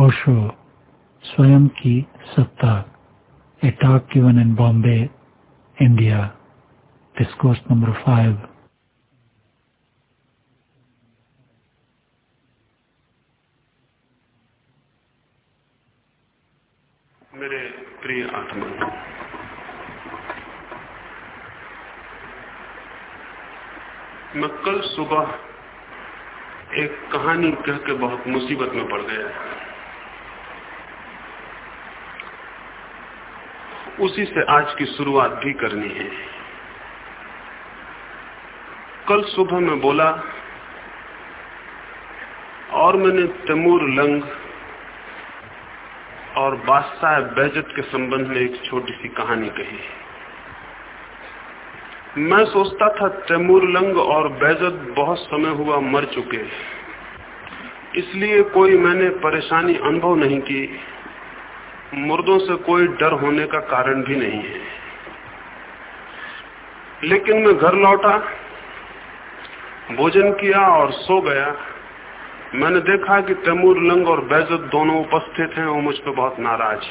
ओशो स्वयं की सत्ता a talk given in Bombay India discourse number five मेरे प्रिय आत्मा मैं कल सुबह एक कहानी कह के बहुत मुसीबत में पड़ गया। उसी से आज की शुरुआत भी करनी है। कल सुबह मैं बोला, और मैंने तैमूर लंग और बादशाह बैजत के संबंध में एक छोटी सी कहानी कही। मैं सोचता था तैमूर लंग और बैजत बहुत समय हुआ मर चुके, इसलिए कोई मैंने परेशानी अनुभव नहीं की। मुर्दों से कोई डर होने का कारण भी नहीं है। लेकिन मैं घर लौटा, भोजन किया और सो गया। मैंने देखा कि तैमूर, लंग और बैजत दोनों उपस्थित हैं और मुझ पर बहुत नाराज़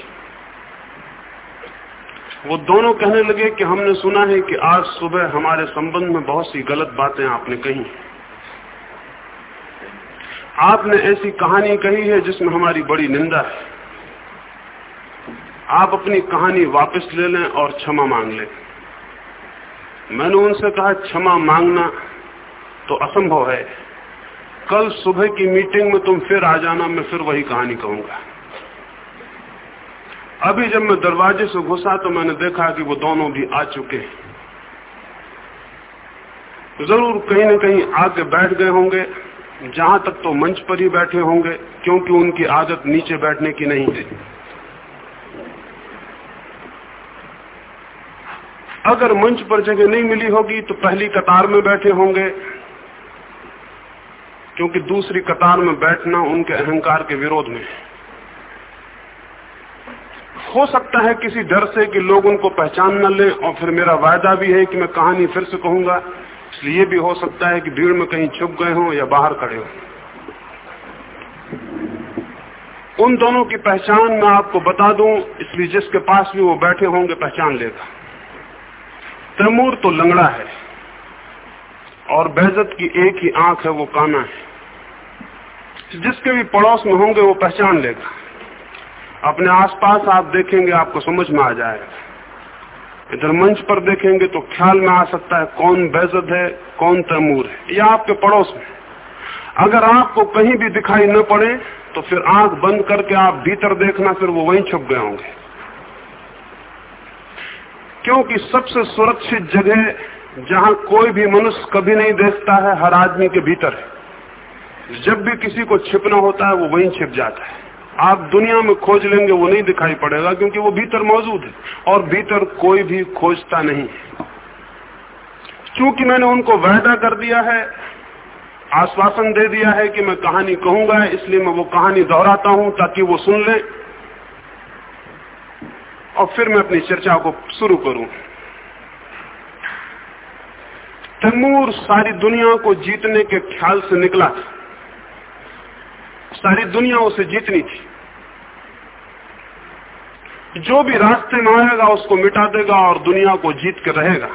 वो दोनों कहने लगे कि हमने सुना है कि आज सुबह हमारे संबंध में बहुत सी गलत बातें आपने कही। आपने ऐसी कहानी कही है जिसमें हमारी बड़ी निंदा है। आप अपनी कहानी वापस ले लें और क्षमा मांग लें। मैंने उनसे कहा, क्षमा मांगना तो असंभव है। कल सुबह की मीटिंग में तुम फिर आ जाना, मैं फिर वही कहानी कहूँगा। अभी जब मैं दरवाजे से घुसा तो मैंने देखा कि वो दोनों भी आ चुके हैं। ज़रूर कहीं न कहीं आके बैठ गए होंगे, जहाँ तक तो मंच पर ही बैठे होंगे, क्योंकि उनकी आदत नीचे बैठने की नहीं है। अगर मंच पर जगह नहीं मिली होगी तो पहली कतार में बैठे होंगे। क्योंकि दूसरी कतार में बैठना उनके अहंकार के विरोध में हो। सकता है किसी डर से कि लोग उनको पहचान न लें, और फिर मेरा वायदा भी है कि मैं कहानी फिर से कहूँगा। इसलिए भी हो सकता है कि भीड़ में कहीं छुप गए हों या बाहर खड़े हो। उन दोनों की पहचान मैं आपको बता दूँ, इसलिए जिसके पास भी वो बैठे होंगे, पहचान लेगा। तैमूर तो लंगड़ा है और बेजत की एक ही आँख है, वो काना है। जिसके भी पड़ोस में होंगे, वो पहचान लेगा। अपने आसपास आप देखेंगे, आपको समझ में आ जाएगा। इधर मंच पर देखेंगे तो ख्याल में आ सकता है, कौन बेजत है, कौन तैमूर है। या आपके पड़ोस में। अगर आपको कहीं भी दिखाई न पड़े तो फिर आँख बंद करके आप भीतर देखना, फिर वो वहीं छुप गए होंगे। क्योंकि सबसे सुरक्षित जगह जहाँ कोई भी मनुष्य कभी नहीं देखता है, हर आदमी के भीतर है। जब भी किसी को छिपना होता है, वो वहीं छिप जाता है। आप दुनिया में खोज लेंगे, वो नहीं दिखाई पड़ेगा, क्योंकि वो भीतर मौजूद है और भीतर कोई भी खोजता नहीं क्योंकि मैंने उनको वायदा कर दिया है, आश्वासन दे दिया है कि मैं कहानी कहूँगा, इसलिए मैं वो कहानी दोहराता हूँ ताकि वो सुन ले। और फिर मैं अपनी चर्चा को शुरू करूँ। तैमूर सारी दुनिया को जीतने के ख्याल से निकला था। सारी दुनिया उसे जीतनी थी। जो भी रास्ते में आएगा, उसको मिटा देगा और दुनिया को जीत के रहेगा।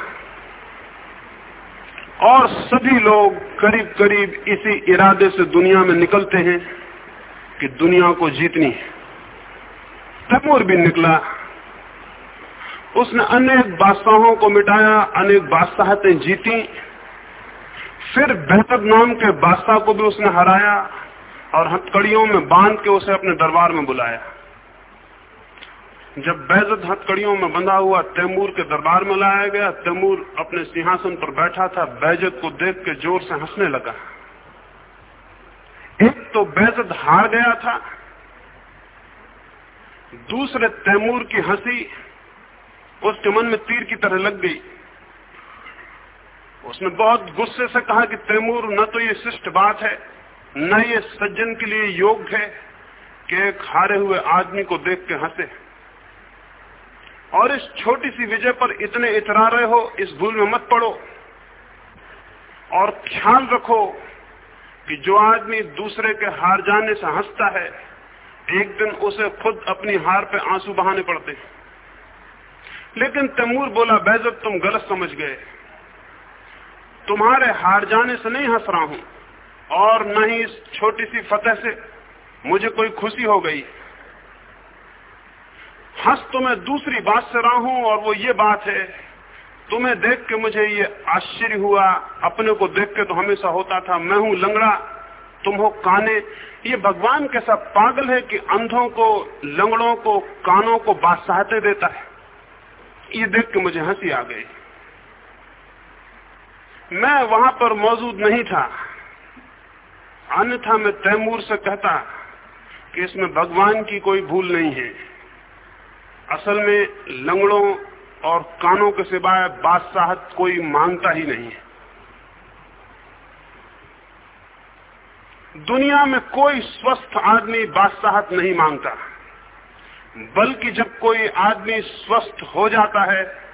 और सभी लोग करीब करीब इसी इरादे से दुनिया में निकलते हैं कि दुनिया को जीतनी है। तैमूर भी निकला। उसने अनेक बादशाहों को मिटाया, अनेक बादशाहतें जीती। फिर बेहतर नाम के बादशाह को भी उसने हराया और हथकड़ियों में बाँध के उसे अपने दरबार में बुलाया। जब बैजत हथकड़ियों में बंधा हुआ तैमूर के दरबार में लाया गया, तैमूर अपने सिंहासन पर बैठा था बैजत को देख के ज़ोर से हंसने लगा। एक तो बैजत हार गया था, दूसरे तैमूर की हँसी उसके मन में तीर की तरह लग गई। उसने बहुत गुस्से से कहा कि तैमूर, न तो ये शिष्ट बात है, न ये सज्जन के लिए योग्य है कि एक हारे हुए आदमी को देख के हंसे। और इस छोटी सी विजय पर इतने इतरा रहे हो, इस भूल में मत पड़ो। और ख्याल रखो कि जो आदमी दूसरे के हार जाने से हंसता है, एक दिन उसे खुद अपनी हार पे आँसू बहाने पड़ते लेकिन तैमूर बोला, बैजत, तुम गलत समझ गए। तुम्हारे हार जाने से नहीं हंस रहा हूँ। और न ही इस छोटी सी फतेह से मुझे कोई खुशी हो गई। हंस तो मैं दूसरी बात से रहा हूँ, और वो ये बात है, तुम्हें देख के मुझे ये आश्चर्य हुआ। अपने को देख के तो हमेशा होता था, मैं हूँ लंगड़ा, तुम हो काने। ये भगवान कैसा पागल है कि अंधों को, लंगड़ों को, कानों को बादशाहते देता है। ये देख के मुझे हँसी आ गई। मैं वहाँ पर मौजूद नहीं था। अन्यथा मैं तैमूर से कहता कि इसमें भगवान की कोई भूल नहीं है। असल में लंगड़ों और कानों के सिवाय बादशाहत कोई माँगता ही नहीं है। दुनिया में कोई स्वस्थ आदमी बादशाहत नहीं माँगता। बल्कि जब कोई आदमी स्वस्थ हो जाता है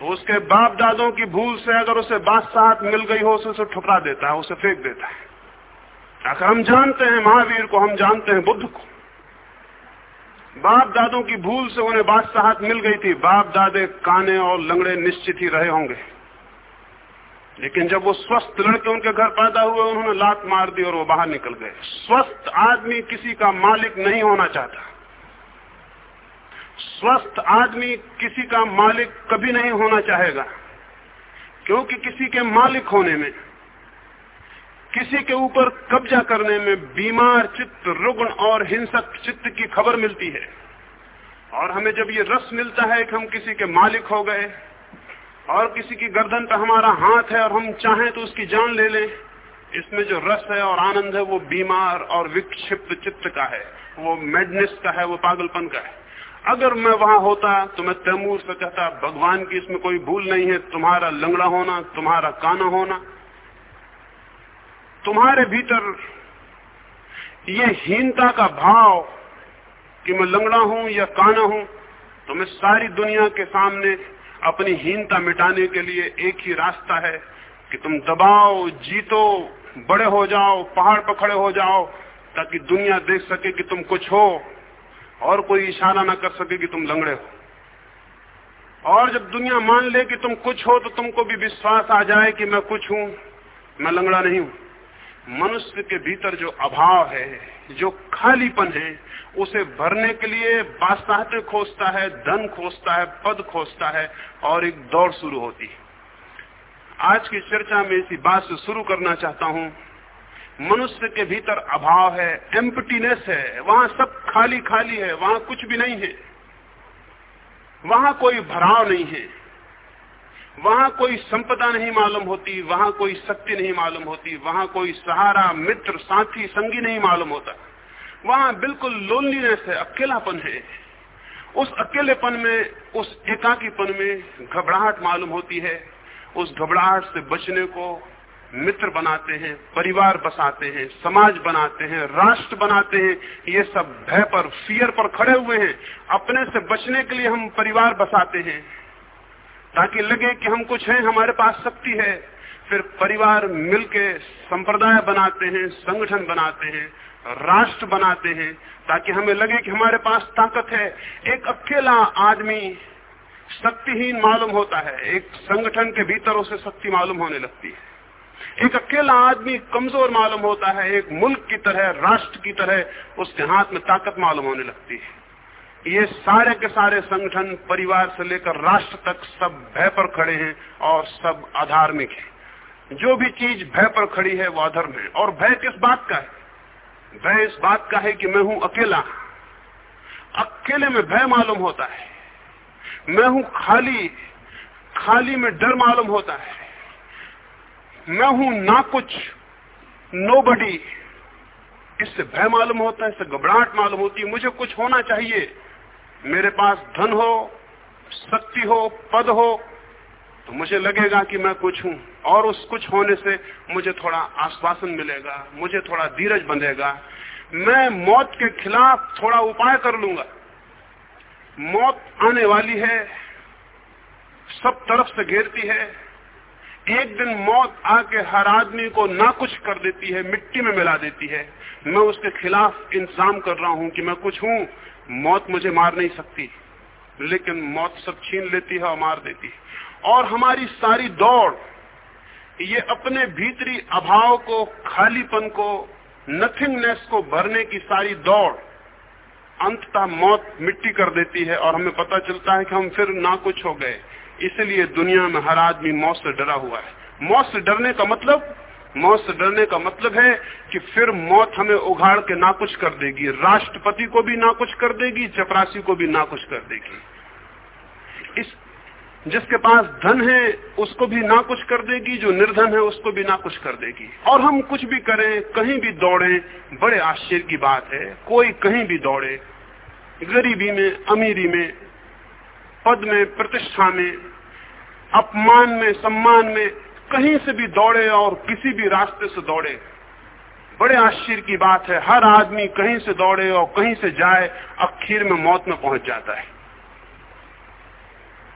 तो उसके बाप दादों की भूल से अगर उसे बादशाहत मिल गई हो, उसे ठुकरा देता है, उसे फेंक देता है। अगर हम जानते हैं, महावीर को हम जानते हैं, बुद्ध को। बाप दादों की भूल से उन्हें बादशाहत मिल गई थी बाप दादे काने और लंगड़े निश्चित ही रहे होंगे। लेकिन जब वो स्वस्थ लड़के उनके घर पैदा हुए, उन्होंने लात मार दी और वो बाहर निकल गए। स्वस्थ आदमी किसी का मालिक नहीं होना चाहता। स्वस्थ आदमी किसी का मालिक कभी नहीं होना चाहेगा, क्योंकि किसी के मालिक होने में, किसी के ऊपर कब्जा करने में बीमार चित्त, रुग्ण और हिंसक चित्त की खबर मिलती है। और हमें जब ये रस मिलता है कि हम किसी के मालिक हो गए, और किसी की गर्दन पर हमारा हाथ है और हम चाहें तो उसकी जान ले लें, इसमें जो रस है और आनंद है वो बीमार और विक्षिप्त चित्त का है, वो मेडनेस का है, वो पागलपन का है। अगर मैं वहाँ होता तो मैं तैमूर से कहता, भगवान की इसमें कोई भूल नहीं है, तुम्हारा लंगड़ा होना, तुम्हारा काना होना। तुम्हारे भीतर ये हीनता का भाव कि मैं लंगड़ा हूँ या काना हूँ तो मैं सारी दुनिया के सामने अपनी हीनता मिटाने के लिए एक ही रास्ता है कि तुम दबाओ, जीतो, बड़े हो जाओ, पहाड़ पर खड़े हो जाओ, ताकि दुनिया देख सके कि तुम कुछ हो। और कोई इशारा ना कर सके कि तुम लंगड़े हो। और जब दुनिया मान ले कि तुम कुछ हो तो तुमको भी विश्वास आ जाए कि मैं कुछ हूँ, मैं लंगड़ा नहीं हूँ। मनुष्य के भीतर जो अभाव है, जो खालीपन है, उसे भरने के लिए बादशाहते खोजता है, धन खोजता है, पद खोजता है, और एक दौड़ शुरू होती है। आज की चर्चा में इसी बात से शुरू करना चाहता हूँ मनुष्य के भीतर अभाव है एम्पटीनेस है, वहाँ सब खाली खाली है, वहाँ कुछ भी नहीं है। वहाँ कोई भराव नहीं है। वहाँ कोई संपदा नहीं मालूम होती, वहाँ कोई शक्ति नहीं मालूम होती, वहाँ कोई सहारा, मित्र, साथी, संगी नहीं मालूम होता। वहाँ बिल्कुल लोनलीनेस है, अकेलापन है। उस अकेलेपन में, उस एकाकीपन में घबराहट मालूम होती है। उस घबराहट से बचने को मित्र बनाते हैं, परिवार बसाते हैं, समाज बनाते हैं, राष्ट्र बनाते हैं, ये सब भय पर फियर पर खड़े हुए हैं। अपने से बचने के लिए हम परिवार बसाते हैं, ताकि लगे कि हम कुछ हैं, हमारे पास शक्ति है। फिर परिवार मिलके संप्रदाय बनाते हैं, संगठन बनाते हैं, राष्ट्र बनाते हैं, ताकि हमें लगे कि हमारे पास ताकत है। एक अकेला आदमी शक्तिहीन मालूम होता है, एक संगठन के भीतर उसे शक्ति मालूम होने लगती है। एक अकेला आदमी कमज़ोर मालूम होता है, एक मुल्क की तरह, राष्ट्र की तरह, उसके हाथ में ताकत मालूम होने लगती है। ये सारे के सारे संगठन परिवार से लेकर राष्ट्र तक सब भय पर खड़े हैं और सब अधार्मिक है। जो भी चीज़ भय पर खड़ी है, वो अधर्म है। और भय किस बात का है? भय इस बात का है कि मैं हूँ अकेला। अकेले में भय मालूम होता है। मैं हूँ खाली। खाली में डर मालूम होता है। मैं हूँ, ना कुछ। नो बडी इससे भय मालूम होता है, इससे घबराहट मालूम होती है, मुझे कुछ होना चाहिए। मेरे पास धन हो, शक्ति हो, पद हो तो मुझे लगेगा कि मैं कुछ हूँ। और उस कुछ होने से मुझे थोड़ा आश्वासन मिलेगा, मुझे थोड़ा धीरज बंधेगा। मैं मौत के खिलाफ थोड़ा उपाय कर लूँगा। मौत आने वाली है, सब तरफ़ से घेरती है। एक दिन मौत आके हर आदमी को ना कुछ कर देती है, मिट्टी में मिला देती है। मैं उसके खिलाफ इंतज़ाम कर रहा हूँ कि मैं कुछ हूँ। मौत मुझे मार नहीं सकती, लेकिन मौत सब छीन लेती है और मार देती है। और हमारी सारी दौड़, ये अपने भीतरी अभाव को, खालीपन को नथिंगनेस को भरने की सारी दौड़, अंततः मौत मिट्टी कर देती है और हमें पता चलता है कि हम फिर ना कुछ हो गए। इसलिए दुनिया में हर आदमी मौत से डरा हुआ है। मौत से डरने का मतलब? मौत से डरने का मतलब है कि फिर मौत हमें उघाड़ के ना कुछ कर देगी। राष्ट्रपति को भी ना कुछ कर देगी, चपरासी को भी ना कुछ कर देगी। इस, जिसके पास धन है, उसको भी ना कुछ कर देगी, जो निर्धन है, उसको भी ना कुछ कर देगी। और हम कुछ भी करें, कहीं भी दौड़े, बड़े आश्चर्य की बात है, कोई कहीं भी दौड़े, गरीबी में, अमीरी में पद में, प्रतिष्ठा में, अपमान में, सम्मान में, कहीं से भी दौड़े और किसी भी रास्ते से दौड़े। बड़े आश्चर्य की बात है, हर आदमी कहीं से दौड़े और कहीं से जाए आखिर में मौत में पहुँच जाता है।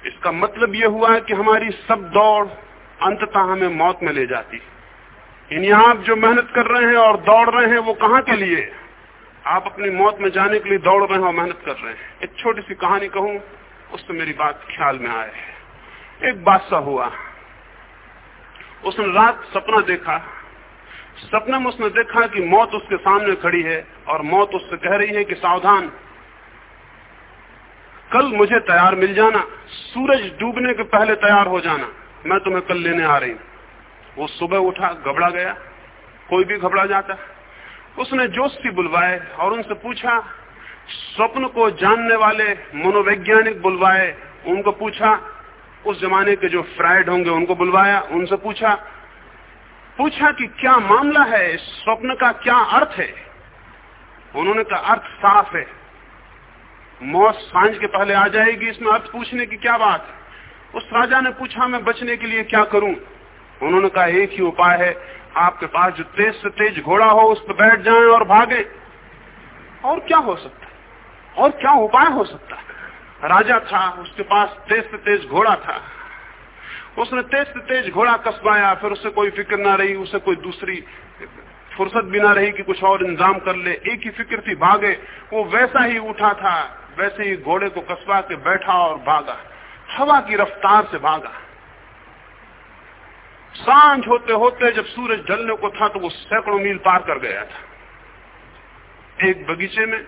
इसका मतलब यह हुआ है कि हमारी सब दौड़ अंततः हमें मौत में ले जाती यानी आप जो मेहनत कर रहे हैं और दौड़ रहे हैं, वो कहाँ के लिए? आप अपनी मौत में जाने के लिए दौड़ रहे हैं और मेहनत कर रहे हैं। एक छोटी सी कहानी कहूँ उससे मेरी बात ख्याल में आए। एक बादशाह हुआ। उसने रात सपना देखा। सपने में उसने देखा कि मौत उसके सामने खड़ी है और मौत उससे कह रही है कि सावधान। कल मुझे तैयार मिल जाना। सूरज डूबने के पहले तैयार हो जाना। मैं तुम्हें कल लेने आ रही हूँ। वो सुबह उठा, घबरा गया। कोई भी घबरा जाता। उसने जोशी बुलवाए और उनसे पूछा स्वप्न को जानने वाले मनोवैज्ञानिक बुलवाए, उनको पूछा, उस जमाने के जो फ्राइड होंगे उनको बुलवाया, उनसे पूछा पूछा कि क्या मामला है स्वप्न का क्या अर्थ है? उन्होंने कहा, अर्थ साफ़ है। मौत साँझ के पहले आ जाएगी, इसमें अर्थ पूछने की क्या बात है? उस राजा ने पूछा, मैं बचने के लिए क्या करूँ? उन्होंने कहा, एक ही उपाय है, आपके पास जो तेज से तेज घोड़ा हो, उस पर बैठ जाएँ और भागे। और क्या हो सकता और क्या उपाय हो सकता? राजा था, उसके पास तेज से तेज घोड़ा था। उसने तेज से तेज घोड़ा कसवाया, फिर उसे कोई फ़िक्र ना रही, उसे कोई दूसरी फुर्सत भी ना रही कि कुछ और इंतज़ाम कर ले। एक ही फ़िक्र थी, भागे। वो वैसा ही उठा था, वैसे ही घोड़े को कसवा के बैठा और भागा। हवा की रफ्तार से भागा। साँझ होते होते जब सूरज ढलने को था तो वो सैकड़ों मील पार कर गया था। एक बगीचे में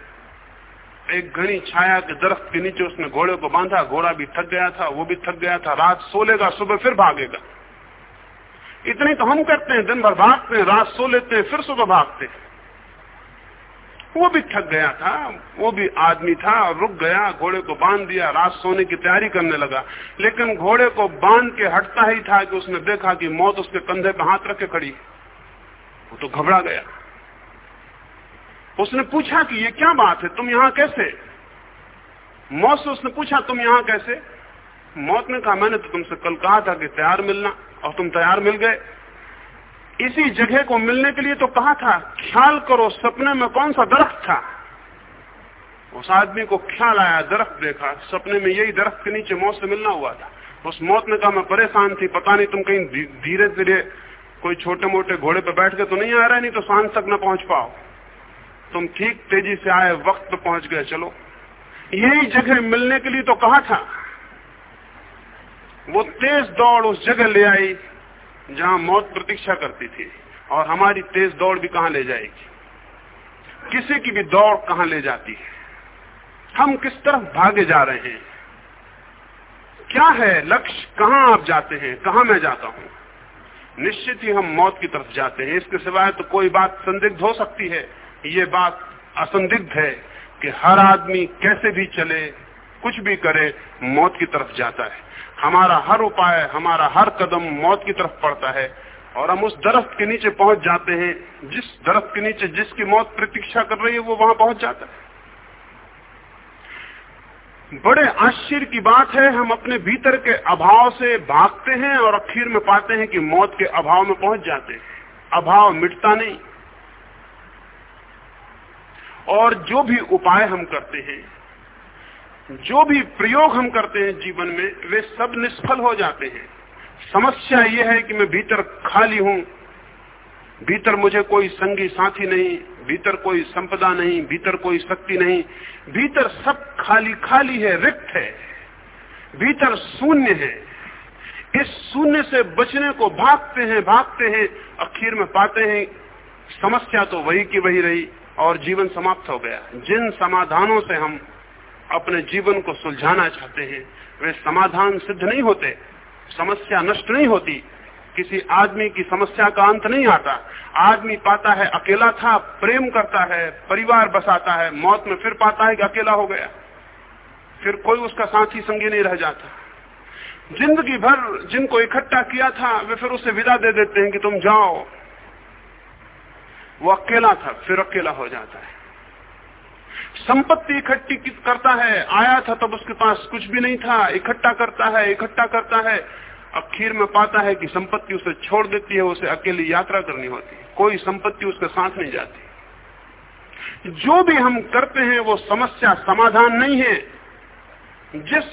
एक घनी छाया के दरख्त के नीचे उसने घोड़े को बांधा, घोड़ा भी थक गया था, वो भी थक गया था, रात सो लेगा सुबह फिर भागेगा। इतने तो हम करते हैं दिन भर भागते हैं, रात सो लेते हैं, फिर सुबह भागते हैं। वो भी थक गया था, वो भी आदमी था, रुक गया, घोड़े को बाँध दिया, रात सोने की तैयारी करने लगा। लेकिन घोड़े को बाँध के हटता ही था कि उसने देखा कि मौत उसके कंधे पर हाथ रखे खड़ी। वो तो घबरा गया। उसने पूछा कि ये क्या बात है? तुम यहाँ कैसे? मौत से उसने पूछा, तुम यहाँ कैसे? मौत ने कहा, मैंने तो तुमसे कल कहा था कि तैयार मिलना, और तुम तैयार मिल गए। इसी जगह को मिलने के लिए तो कहा था, ख्याल करो, सपने में कौन सा दरख्त था? उस आदमी को ख्याल आया, दरख्त देखा। सपने में यही दरख्त के नीचे मौत से मिलना हुआ था। उस मौत ने कहा, मैं परेशान थी, पता नहीं तुम कहीं धीरे धीरे कोई छोटे मोटे घोड़े पे बैठ के तो नहीं आ रहा नहीं तो साँझ तक न पहुँच पाओ। तुम ठीक तेज़ी से आए, वक्त पे पहुँच गए, चलो। यही जगह मिलने के लिए तो कहा था। वो तेज दौड़ उस जगह ले आई जहाँ मौत प्रतीक्षा करती थी, और हमारी तेज दौड़ भी कहाँ ले जाएगी? किसी की भी दौड़ कहाँ ले जाती है? हम किस तरफ़ भागे जा रहे हैं? क्या है लक्ष्य? कहाँ आप जाते हैं? कहाँ मैं जाता हूँ? निश्चित ही हम मौत की तरफ़ जाते हैं। इसके सिवाय तो कोई बात संदिग्ध हो सकती है। ये बात असंदिग्ध है कि हर आदमी कैसे भी चले, कुछ भी करे, मौत की तरफ़ जाता है। हमारा हर उपाय, हमारा हर कदम मौत की तरफ़ पड़ता है और हम उस दरख्त के नीचे पहुँच जाते हैं, जिस दरख्त के नीचे जिसकी मौत प्रतीक्षा कर रही है, वो वहाँ पहुँच जाता है। बड़े आश्चर्य की बात है, हम अपने भीतर के अभाव से भागते हैं और अखीर में पाते हैं कि मौत के अभाव में पहुँच जाते हैं। अभाव मिटता नहीं। और जो भी उपाय हम करते हैं, जो भी प्रयोग हम करते हैं जीवन में, वे सब निष्फल हो जाते हैं। समस्या यह है कि मैं भीतर खाली हूँ, भीतर मुझे कोई संगी साथी नहीं, भीतर कोई संपदा नहीं, भीतर कोई शक्ति नहीं। भीतर सब खाली खाली है, रिक्त है। भीतर शून्य है। इस शून्य से बचने को भागते हैं भागते हैं आखिर में पाते हैं। समस्या तो वही की वही रही। और जीवन समाप्त हो गया। जिन समाधानों से हम अपने जीवन को सुलझाना चाहते हैं, वे समाधान सिद्ध नहीं होते, समस्या नष्ट नहीं होती, किसी आदमी की समस्या का अंत नहीं आता। आदमी पाता है, अकेला था, प्रेम करता है, परिवार बसाता है, मौत में फिर पाता है कि अकेला हो गया। फिर कोई उसका साथी संगी नहीं रह जाता। ज़िंदगी भर जिनको इकट्ठा किया था, वे फिर उसे विदा दे देते हैं कि तुम जाओ। वो अकेला था, फिर अकेला हो जाता है। संपत्ति इकट्ठी करता है? आया था तब उसके पास कुछ भी नहीं था, इकट्ठा करता है, इकट्ठा करता है। अखीर में पाता है कि संपत्ति उसे छोड़ देती है, उसे अकेली यात्रा करनी होती है। कोई संपत्ति उसके साथ नहीं जाती। जो भी हम करते हैं, वो समस्या समाधान नहीं है। जिस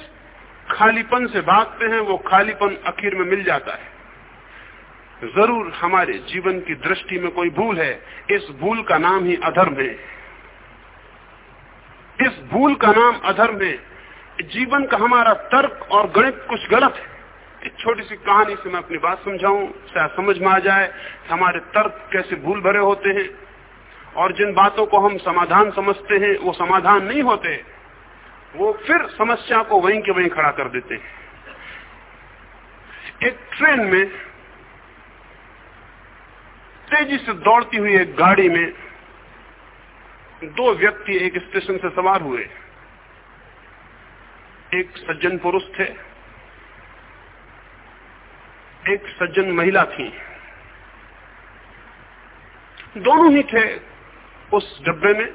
खालीपन से भागते हैं, वो खालीपन आखिर में मिल जाता है। ज़रूर हमारे जीवन की दृष्टि में कोई भूल है। इस भूल का नाम ही अधर्म है। इस भूल का नाम अधर्म है। जीवन का हमारा तर्क और गणित कुछ गलत है। एक छोटी सी कहानी से मैं अपनी बात समझाऊं, शायद समझ में आ जाए हमारे तर्क कैसे भूल भरे होते हैं। और जिन बातों को हम समाधान समझते हैं, वो समाधान नहीं होते, वो फिर समस्या को वहीं के वहीं खड़ा कर देते हैं। एक ट्रेन में तेज़ी से दौड़ती हुई एक गाड़ी में दो व्यक्ति एक स्टेशन से सवार हुए। एक सज्जन पुरुष थे, एक सज्जन महिला थी। दोनों ही थे उस डब्बे में।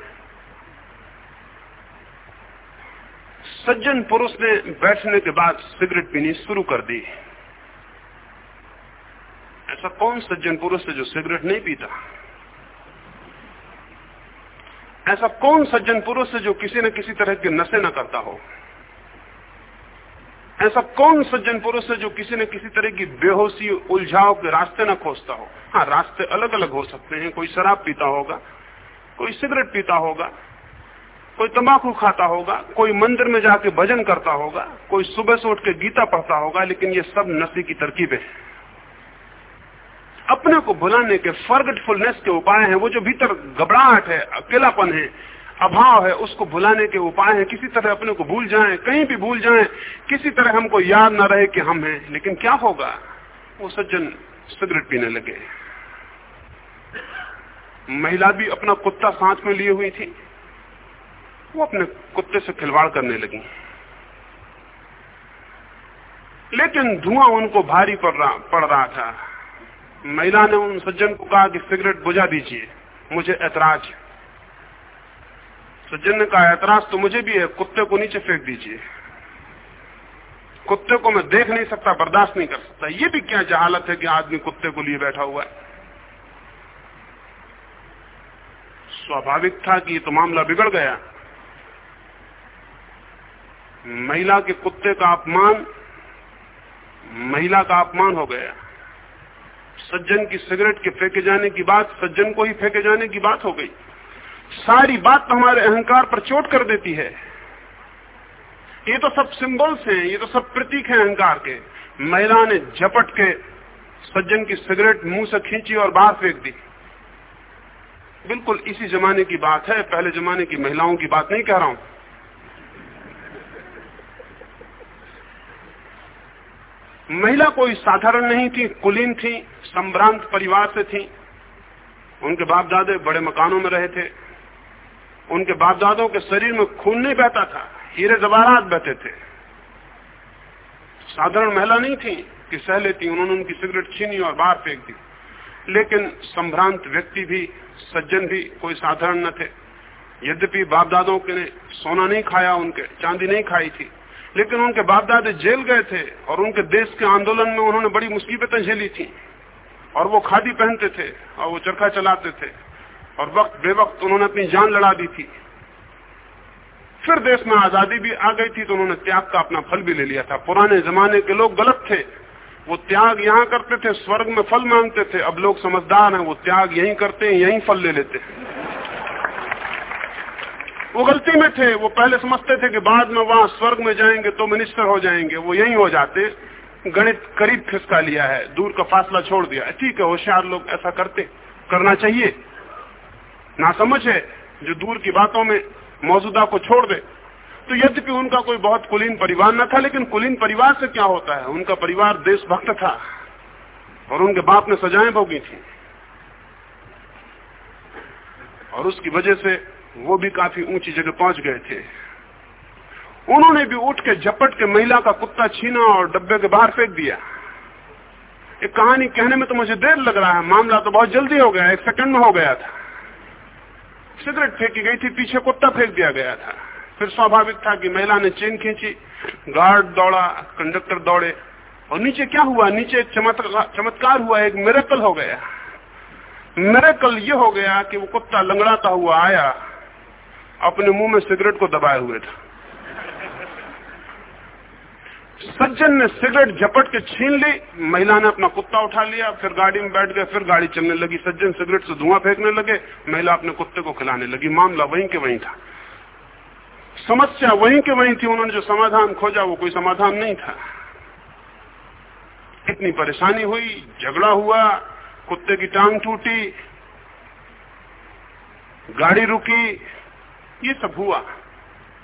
सज्जन पुरुष ने बैठने के बाद सिगरेट पीनी शुरू कर दी। ऐसा कौन सज्जन पुरुष है जो सिगरेट नहीं पीता? ऐसा कौन सज्जन पुरुष है जो किसी न किसी तरह के नशे न करता हो? ऐसा कौन सज्जन पुरुष है जो किसी न किसी तरह की बेहोशी, उलझाव के रास्ते न खोजता हो? हाँ रास्ते अलग अलग हो सकते हैं। कोई शराब पीता होगा, कोई सिगरेट पीता होगा, कोई तंबाकू खाता होगा, कोई मंदिर में जाके भजन करता होगा, कोई सुबह से उठ के गीता पढ़ता होगा, लेकिन ये सब नशे की तरकीबें अपने को भुलाने के फर्गटफुलनेस के उपाय हैं, वो जो भीतर घबराहट है, अकेलापन है, अभाव है, उसको भुलाने के उपाय हैं। किसी तरह अपने को भूल जाएँ, कहीं भी भूल जाएँ, किसी तरह हमको याद ना रहे कि हम हैं। लेकिन क्या होगा? वो सज्जन सिगरेट पीने लगे। महिला भी अपना कुत्ता साथ में लिए हुई थी। वो अपने कुत्ते से खिलवाड़ करने लगी। लेकिन धुआँ उनको भारी पड़ रहा पड़ रहा था। महिला ने उन सज्जन को कहा कि सिगरेट बुझा दीजिए, मुझे ऐतराज सज्जन ने कहा, ऐतराज तो मुझे भी है, कुत्ते को नीचे फेंक दीजिए। कुत्ते को मैं देख नहीं सकता, बर्दाश्त नहीं कर सकता। ये भी क्या जहालत है कि आदमी कुत्ते को लिए बैठा हुआ है? स्वाभाविक था कि ये तो मामला बिगड़ गया। महिला के कुत्ते का अपमान, महिला का अपमान हो गया। सज्जन की सिगरेट के फेंके जाने की बात, सज्जन को ही फेंके जाने की बात हो गई। सारी बात तो हमारे अहंकार पर चोट कर देती है। ये तो सब सिंबल्स हैं, ये तो सब प्रतीक हैं अहंकार के। महिला ने झपट के सज्जन की सिगरेट मुँह से खींची और बाहर फेंक दी। बिल्कुल इसी जमाने की बात है, पहले जमाने की महिलाओं की बात नहीं कह रहा हूँ। महिला कोई साधारण नहीं थी, कुलीन थी, संभ्रांत परिवार से थी। उनके बाप दादे बड़े मकानों में रहे थे। उनके बाप दादों के शरीर में खून नहीं बहता था, हीरे जवाहरात बहते थे। साधारण महिला नहीं थी कि सह लेती, उन्होंने उनकी सिगरेट छीनी और बाहर फेंक दी। लेकिन संभ्रांत व्यक्ति भी, सज्जन भी कोई साधारण न थे। यद्यपि बाप दादों के ने सोना नहीं खाया, उनके चांदी नहीं खाई थी। लेकिन उनके बाप दादे जेल गए थे और उनके देश के आंदोलन में उन्होंने बड़ी मुसीबतें झेली थी। और वो खादी पहनते थे और वो चरखा चलाते थे। और वक्त बेवक्त उन्होंने अपनी जान लड़ा दी थी। फिर देश में आज़ादी भी आ गई थी तो उन्होंने त्याग का अपना फल भी ले लिया था। पुराने जमाने के लोग गलत थे। वो त्याग यहाँ करते थे, स्वर्ग में फल मांगते थे। अब लोग समझदार हैं, वो त्याग यहीं करते हैं, यहीं फल ले लेते हैं। वो गलती में थे, वो पहले समझते थे कि बाद में वहाँ स्वर्ग में जाएँगे तो मिनिस्टर हो जाएँगे, वो यही हो जाते। गणित करीब खिसका लिया है, दूर का फासला छोड़ दिया। ठीक है, होशियार लोग ऐसा करते, करना चाहिए। ना समझ है जो दूर की बातों में मौजूदा को छोड़ दे। तो यद्यपि उनका कोई बहुत कुलीन परिवार न था, लेकिन कुलीन परिवार से क्या होता है? उनका परिवार देशभक्त था, और उनके बाप ने सजाएँ भोगी थी। और उसकी वजह से वो भी काफ़ी ऊँची जगह पहुँच गए थे। उन्होंने भी उठ के झपट के महिला का कुत्ता छीना और डब्बे के बाहर फेंक दिया। एक कहानी कहने में तो मुझे देर लग रहा है। मामला तो बहुत जल्दी हो गया, एक सेकंड में हो गया था। सिगरेट फेंकी गई थी, पीछे कुत्ता फेंक दिया गया था। फिर स्वाभाविक था कि महिला ने चेन खींची, गार्ड दौड़ा, कंडक्टर दौड़े, और नीचे क्या हुआ? नीचे एक चमत्कार हुआ, एक मेरेकल हो गया। मेरेकल ये हो गया कि वो कुत्ता लंगड़ाता हुआ आया। अपने मुँह में सिगरेट को दबाए हुए था। सज्जन ने सिगरेट झपट के छीन ली, महिला ने अपना कुत्ता उठा लिया, फिर गाड़ी में बैठ गए, फिर गाड़ी चलने लगी। सज्जन सिगरेट से धुआँ फेंकने लगे, महिला अपने कुत्ते को खिलाने लगी। मामला वहीं के वहीं था। समस्या वहीं के वहीं थी, उन्होंने जो समाधान खोजा, वो कोई समाधान नहीं था। इतनी परेशानी हुई, झगड़ा हुआ, कुत्ते की टांग टूटी, गाड़ी रुकी ये सब हुआ।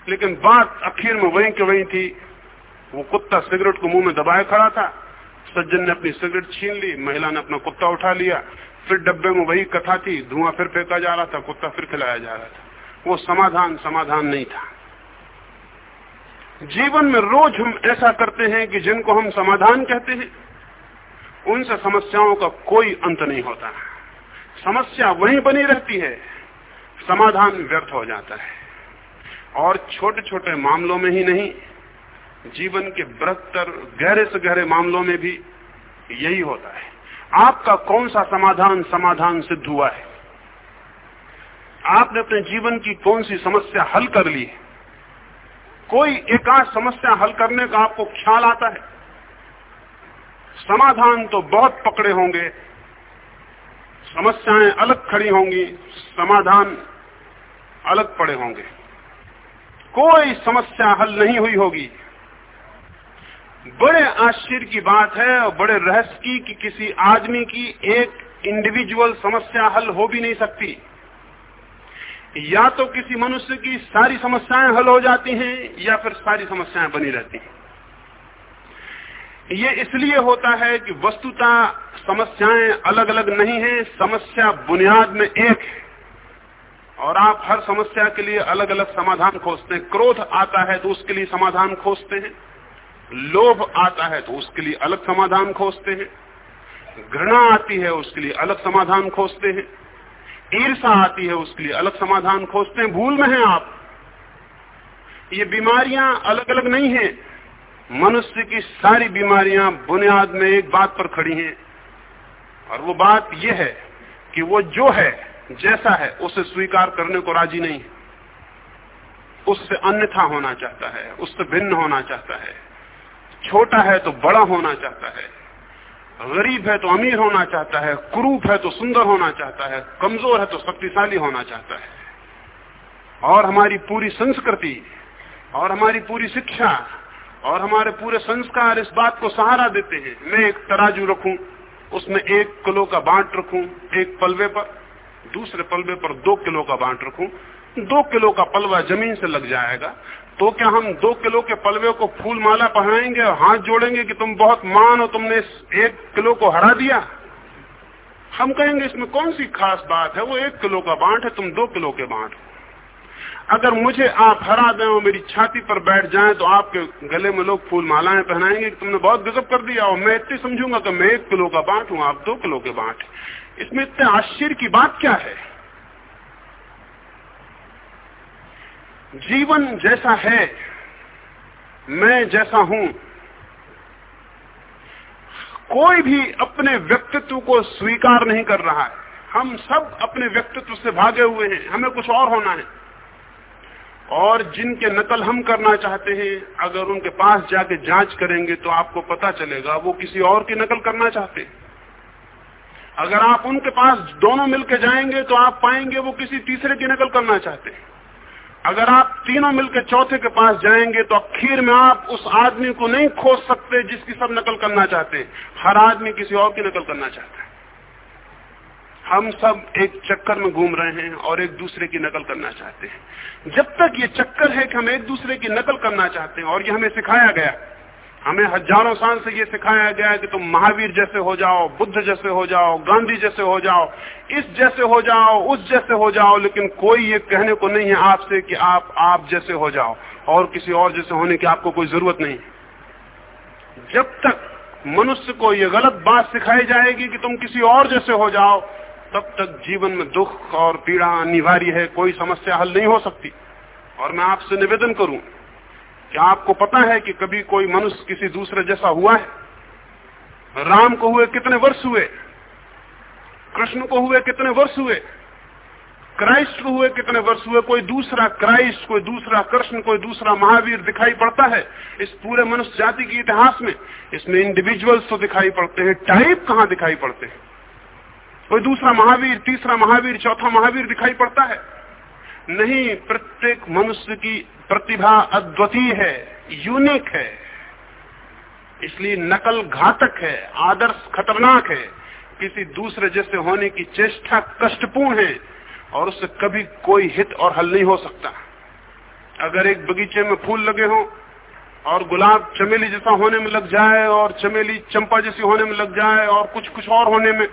लेकिन बात आखिर में वहीं के वहीं थी। वो कुत्ता सिगरेट को मुँह में दबाए खड़ा था। सज्जन ने अपनी सिगरेट छीन ली, महिला ने अपना कुत्ता उठा लिया। फिर डब्बे में वही कथा थी, धुआँ फिर फेंका जा रहा था, कुत्ता फिर खिलाया जा रहा था। वो समाधान समाधान नहीं था। जीवन में रोज हम ऐसा करते हैं कि जिनको हम समाधान कहते हैं, उनसे समस्याओं का कोई अंत नहीं होता। समस्या वहीं बनी रहती है। समाधान व्यर्थ हो जाता है। और छोटे छोटे मामलों में ही नहीं, जीवन के बृहत्तर, गहरे से गहरे मामलों में भी यही होता है। आपका कौन सा समाधान समाधान सिद्ध हुआ है? आपने अपने जीवन की कौन सी समस्या हल कर ली है? कोई एकाध समस्या हल करने का आपको ख्याल आता है? समाधान तो बहुत पकड़े होंगे, समस्याएँ अलग खड़ी होंगी, समाधान अलग पड़े होंगे। कोई समस्या हल नहीं हुई होगी। बड़े आश्चर्य की बात है और बड़े रहस्य की कि किसी आदमी की एक इंडिविजुअल समस्या हल हो भी नहीं सकती। या तो किसी मनुष्य की सारी समस्याएँ हल हो जाती हैं, या फिर सारी समस्याएँ बनी रहती हैं। ये इसलिए होता है कि वस्तुता समस्याएँ अलग अलग नहीं है, समस्या बुनियाद में एक है। और आप हर समस्या के लिए अलग अलग समाधान खोजते हैं। क्रोध आता है तो उसके लिए समाधान खोजते हैं। लोभ आता है तो उसके लिए अलग समाधान खोजते हैं। घृणा आती है उसके लिए अलग समाधान खोजते हैं। ईर्षा आती है उसके लिए अलग समाधान खोजते हैं। भूल में हैं आप। ये बीमारियाँ अलग अलग नहीं है। मनुष्य की सारी बीमारियाँ बुनियाद में एक बात पर खड़ी हैं। और वो बात यह है कि वो जो है जैसा है, उसे स्वीकार करने को राज़ी नहीं उससे अन्यथा होना चाहता है, उससे भिन्न होना चाहता है। छोटा है तो बड़ा होना चाहता है, गरीब है तो अमीर होना चाहता है, क्रूप है तो सुंदर होना चाहता है, कमज़ोर है तो शक्तिशाली होना चाहता है। और हमारी पूरी संस्कृति, और हमारी पूरी शिक्षा, और हमारे पूरे संस्कार इस बात को सहारा देते हैं। मैं एक तराजू रखूँ, उसमें एक किलो का बांट रखूँ, एक पलवे पर। दूसरे पलवे पर दो किलो का बांट रखूँ, दो किलो का पलवा ज़मीन से लग जाएगा। तो क्या हम दो किलो के पलवे को फूल माला पहनाएँगे और हाथ जोड़ेंगे कि तुम बहुत मान हो, तुमने एक किलो को हरा दिया? हम कहेंगे, इसमें कौन सी खास बात है? वो एक किलो का बांट है, तुम दो किलो के बांट अगर मुझे आप हरा दें और मेरी छाती पर बैठ जाएँ तो आपके गले में लोग फूल मालाएँ पहनाएँगे कि तुमने बहुत गजब कर दिया। और मैं इतनी समझूँगा कि मैं एक किलो का बांट हूँ, आप दो किलो के बांट इसमें इतने आश्चर्य की बात क्या है? जीवन जैसा है, मैं जैसा हूँ। कोई भी अपने व्यक्तित्व को स्वीकार नहीं कर रहा है। हम सब अपने व्यक्तित्व से भागे हुए हैं, हमें कुछ और होना है। और जिनके नकल हम करना चाहते हैं, अगर उनके पास जाके जाँच करेंगे तो आपको पता चलेगा, वो किसी और की नकल करना चाहते हैं। अगर आप उनके पास दोनों मिलकर जाएँगे तो आप पाएँगे वो किसी तीसरे की नकल करना चाहते हैं। अगर आप तीनों मिलकर चौथे के पास जाएँगे तो आखिर में आप उस आदमी को नहीं खोज सकते जिसकी सब नकल करना चाहते हैं। हर आदमी किसी और की नकल करना चाहता है। हम सब एक चक्कर में घूम रहे हैं और एक दूसरे की नकल करना चाहते हैं। जब तक ये चक्कर है कि हम एक दूसरे की नकल करना चाहते हैं और ये हमें सिखाया गया हमें हज़ारों साल से ये सिखाया गया है कि तुम महावीर जैसे हो जाओ, बुद्ध जैसे हो जाओ, गांधी जैसे हो जाओ, इस जैसे हो जाओ, उस जैसे हो जाओ, लेकिन कोई ये कहने को नहीं है आपसे कि आप आप जैसे हो जाओ, और किसी और जैसे होने की आपको कोई ज़रूरत नहीं। जब तक मनुष्य को ये गलत बात सिखाई जाएगी कि तुम किसी और जैसे हो जाओ, तब तक जीवन में दुख और पीड़ा अनिवार्य है, कोई समस्या हल नहीं हो सकती। और मैं आपसे निवेदन करूँ क्या आपको पता है कि कभी कोई मनुष्य किसी दूसरे जैसा हुआ है? राम को हुए कितने वर्ष हुए? कृष्ण को हुए कितने वर्ष हुए? क्राइस्ट को हुए कितने वर्ष हुए? कोई दूसरा क्राइस्ट, कोई दूसरा कृष्ण, कोई दूसरा महावीर दिखाई पड़ता है इस पूरे मनुष्य जाति के इतिहास में? इसमें इंडिविजुअल्स तो दिखाई पड़ते हैं टाइप कहाँ दिखाई पड़ते हैं? कोई दूसरा महावीर, तीसरा महावीर, चौथा महावीर दिखाई पड़ता है? नहीं, प्रत्येक मनुष्य की प्रतिभा अद्वितीय है यूनिक है। इसलिए नकल घातक है, आदर्श खतरनाक है। किसी दूसरे जैसे होने की चेष्टा कष्टपूर्ण है और उससे कभी कोई हित और हल नहीं हो सकता। अगर एक बगीचे में फूल लगे हो और गुलाब चमेली जैसा होने में लग जाए और चमेली चंपा जैसी होने में लग जाए और कुछ कुछ और होने में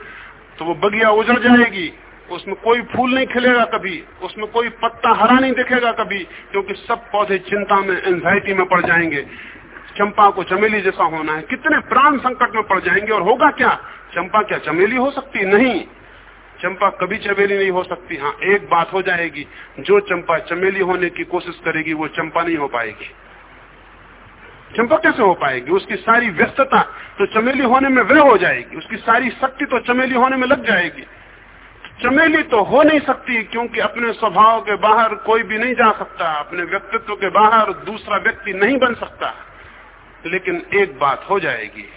तो वो बगिया उजड़ जाएगी। उसमें कोई फूल नहीं खिलेगा कभी। उसमें कोई पत्ता हरा नहीं दिखेगा कभी, क्योंकि सब पौधे चिंता में एंजाइटी में पड़ जाएँगे। चंपा को चमेली जैसा होना है। कितने प्राण संकट में पड़ जाएँगे और होगा क्या? चंपा क्या चमेली हो सकती? नहीं। चंपा कभी चमेली नहीं हो सकती। हाँ एक बात हो जाएगी। जो चंपा चमेली होने की कोशिश करेगी, वो चंपा नहीं हो पाएगी। चंपा कैसे हो पाएगी? उसकी सारी व्यस्तता तो चमेली होने में वह हो जाएगी। उसकी सारी शक्ति तो चमेली होने में लग जाएगी। चमेली तो हो नहीं सकती, क्योंकि अपने स्वभाव के बाहर कोई भी नहीं जा सकता, अपने व्यक्तित्व के बाहर दूसरा व्यक्ति नहीं बन सकता। लेकिन एक बात हो जाएगी,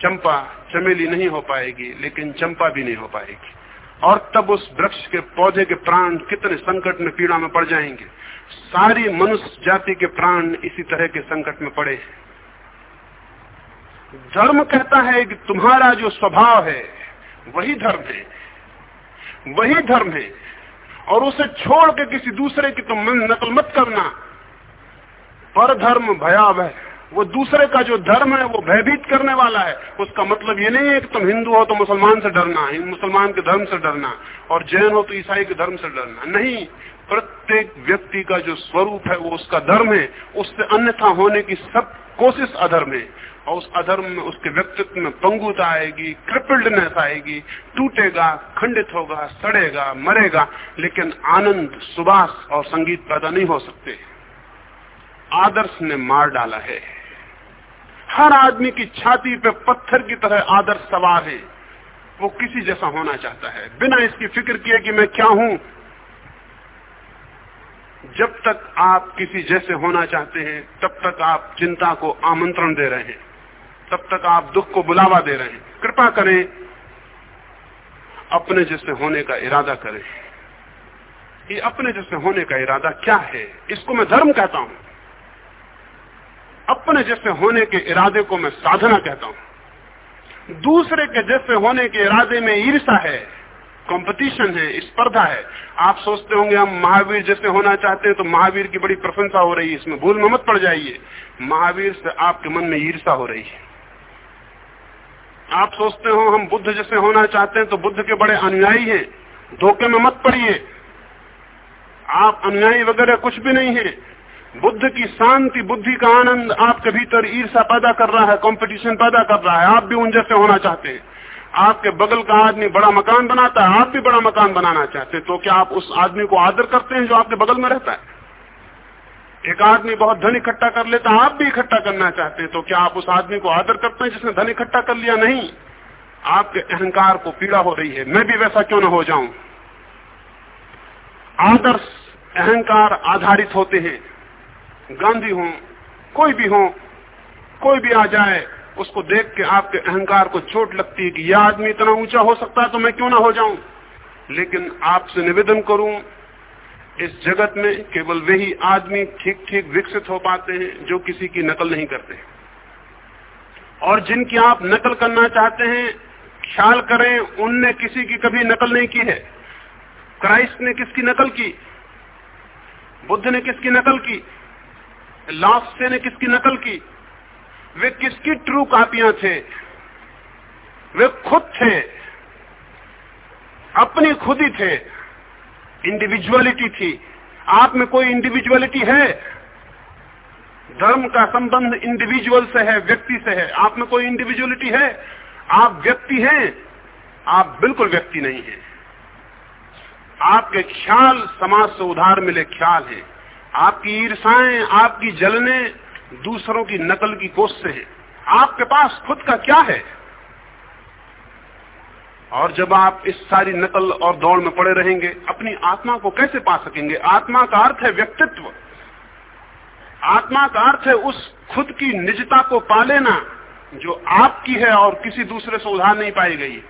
चंपा चमेली नहीं हो पाएगी, लेकिन चंपा भी नहीं हो पाएगी। और तब उस वृक्ष के पौधे के प्राण कितने संकट में पीड़ा में पड़ जाएँगे। सारी मनुष्य जाति के प्राण इसी तरह के संकट में पड़े हैं। धर्म कहता है कि तुम्हारा जो स्वभाव है, वही धर्म है। वही धर्म है। और उसे छोड़ के किसी दूसरे की तुम नकल मत करना। पर धर्म भयावह वो दूसरे का जो धर्म है, वो भयभीत करने वाला है। उसका मतलब ये नहीं है कि तुम हिंदू हो तो मुसलमान से डरना मुसलमान के धर्म से डरना और जैन हो तो ईसाई के धर्म से डरना। नहीं। प्रत्येक व्यक्ति का जो स्वरूप है, वो उसका धर्म है। उससे अन्यथा होने की सब कोशिश अधर्म है। और उस अधर्म में, उसके व्यक्तित्व में पंगुता आएगी क्रिपल्डनेस आएगी, टूटेगा, खंडित होगा, सड़ेगा, मरेगा, लेकिन आनंद सुबास और संगीत पैदा नहीं हो सकते। आदर्श ने मार डाला है। हर आदमी की छाती पे पत्थर की तरह आदर्श सवार है। वो किसी जैसा होना चाहता है। बिना इसकी फ़िक्र किए कि मैं क्या हूँ। जब तक आप किसी जैसे होना चाहते हैं, तब तक आप चिंता को आमंत्रण दे रहे हैं। तब तक आप दुख को बुलावा दे रहे हैं। कृपा करें, अपने जैसे होने का इरादा करें। ये अपने जैसे होने का इरादा क्या है? इसको मैं धर्म कहता हूँ। अपने जैसे होने के इरादे को मैं साधना कहता हूँ। दूसरे के जैसे होने के इरादे में ईर्षा है कंपटीशन है, स्पर्धा है। आप सोचते होंगे, हम महावीर जैसे होना चाहते हैं तो महावीर की बड़ी प्रशंसा हो रही है, इसमें भूल में मत पड़ जाइए। महावीर से आपके मन में ईर्षा हो रही है। आप सोचते हो हम बुद्ध जैसे होना चाहते हैं तो बुद्ध के बड़े अनुयायी हैं। धोखे में मत पड़िए। आप अनुयायी वगैरह कुछ भी नहीं है। बुद्ध की शांति, बुद्धि का आनंद आपके भीतर ईर्षा पैदा कर रहा है कंपटीशन पैदा कर रहा है। आप भी उन जैसे होना चाहते हैं। आपके बगल का आदमी बड़ा मकान बनाता है, आप भी बड़ा मकान बनाना चाहते हैं। तो क्या आप उस आदमी को आदर करते हैं जो आपके बगल में रहता है? एक आदमी बहुत धन इकट्ठा कर लेता, आप भी इकट्ठा करना चाहते हैं तो क्या आप उस आदमी को आदर करते हैं जिसने धन इकट्ठा कर लिया? नहीं। आपके अहंकार को पीड़ा हो रही है। मैं भी वैसा क्यों ना हो जाऊँ? आदर्श अहंकार आधारित होते हैं। गांधी हो, कोई भी हो, कोई भी आ जाए, उसको देख के आपके अहंकार को चोट लगती है कि यह आदमी इतना ऊँचा हो सकता है तो मैं क्यों ना हो जाऊँ? लेकिन आपसे निवेदन करूँ इस जगत में केवल वही आदमी ठीक ठीक विकसित हो पाते हैं जो किसी की नकल नहीं करते। और जिनकी आप नकल करना चाहते हैं, ख्याल करें, उनने किसी की कभी नकल नहीं की है। क्राइस्ट ने किसकी नकल की? बुद्ध ने किसकी नकल की? लाफ्से ने किसकी नकल की? वे किसकी ट्रू कापियाँ थे? वे खुद थे, अपनी खुद ही थे। इंडिविजुअलिटी थी। आप में कोई इंडिविजुअलिटी है? धर्म का संबंध इंडिविजुअल से है, व्यक्ति से है। आप में कोई इंडिविजुअलिटी है? आप व्यक्ति हैं, आप बिल्कुल व्यक्ति नहीं हैं। आपके ख्याल समाज से उधार मिले, ख्याल हैं। आपकी ईर्षाएँ आपकी जलने दूसरों की नकल की कोशिश से है। आपके पास खुद का क्या है? और जब आप इस सारी नकल और दौड़ में पड़े रहेंगे, अपनी आत्मा को कैसे पा सकेंगे? आत्मा का अर्थ है व्यक्तित्व। आत्मा का अर्थ है उस खुद की निजता को पा लेना, जो आपकी है और किसी दूसरे से उधार नहीं पाई गई।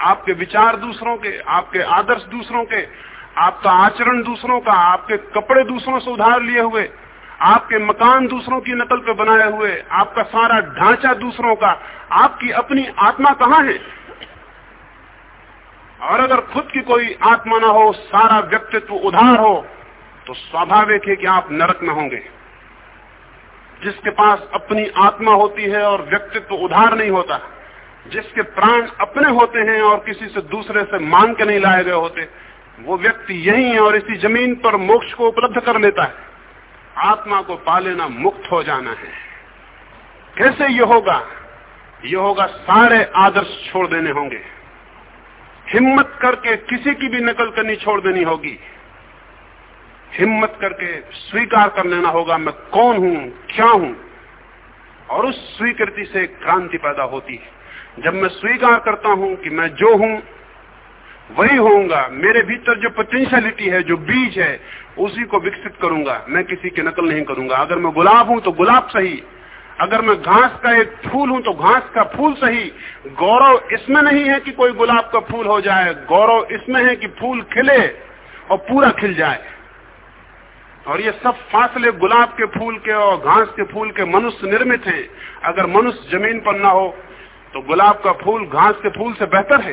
आपके विचार दूसरों के, आपके आदर्श दूसरों के, आपका आचरण दूसरों का, आपके कपड़े दूसरों से उधार लिए हुए, आपके मकान दूसरों की नकल पे बनाए हुए, आपका सारा ढांचा दूसरों का, आपकी अपनी आत्मा कहाँ है? और अगर खुद की कोई आत्मा ना हो, सारा व्यक्तित्व उधार हो तो स्वाभाविक है कि आप नरक में होंगे। जिसके पास अपनी आत्मा होती है और व्यक्तित्व उधार नहीं होता, जिसके प्राण अपने होते हैं और किसी से दूसरे से मांग के नहीं लाए गए होते, वो व्यक्ति यही है और इसी ज़मीन पर मोक्ष को उपलब्ध कर लेता है। आत्मा को पा लेना मुक्त हो जाना है। कैसे ये होगा? ये होगा सारे आदर्श छोड़ देने होंगे। हिम्मत करके किसी की भी नकल करनी छोड़ देनी होगी। हिम्मत करके स्वीकार कर लेना होगा, मैं कौन हूँ, क्या हूँ? और उस स्वीकृति से क्रांति पैदा होती है। जब मैं स्वीकार करता हूँ कि मैं जो हूँ, वही होऊँगा। मेरे भीतर जो पोटेंशियलिटी है, जो बीज है, उसी को विकसित करूँगा। मैं किसी की नकल नहीं करूँगा। अगर मैं गुलाब हूँ तो गुलाब सही। अगर मैं घास का एक फूल हूँ तो घास का फूल सही। गौरव इसमें नहीं है कि कोई गुलाब का फूल हो जाए। गौरव इसमें है कि फूल खिले और पूरा खिल जाए। और ये सब फासले गुलाब के फूल के और घास के फूल के मनुष्य निर्मित हैं। अगर मनुष्य ज़मीन पर ना हो तो गुलाब का फूल घास के फूल से बेहतर है।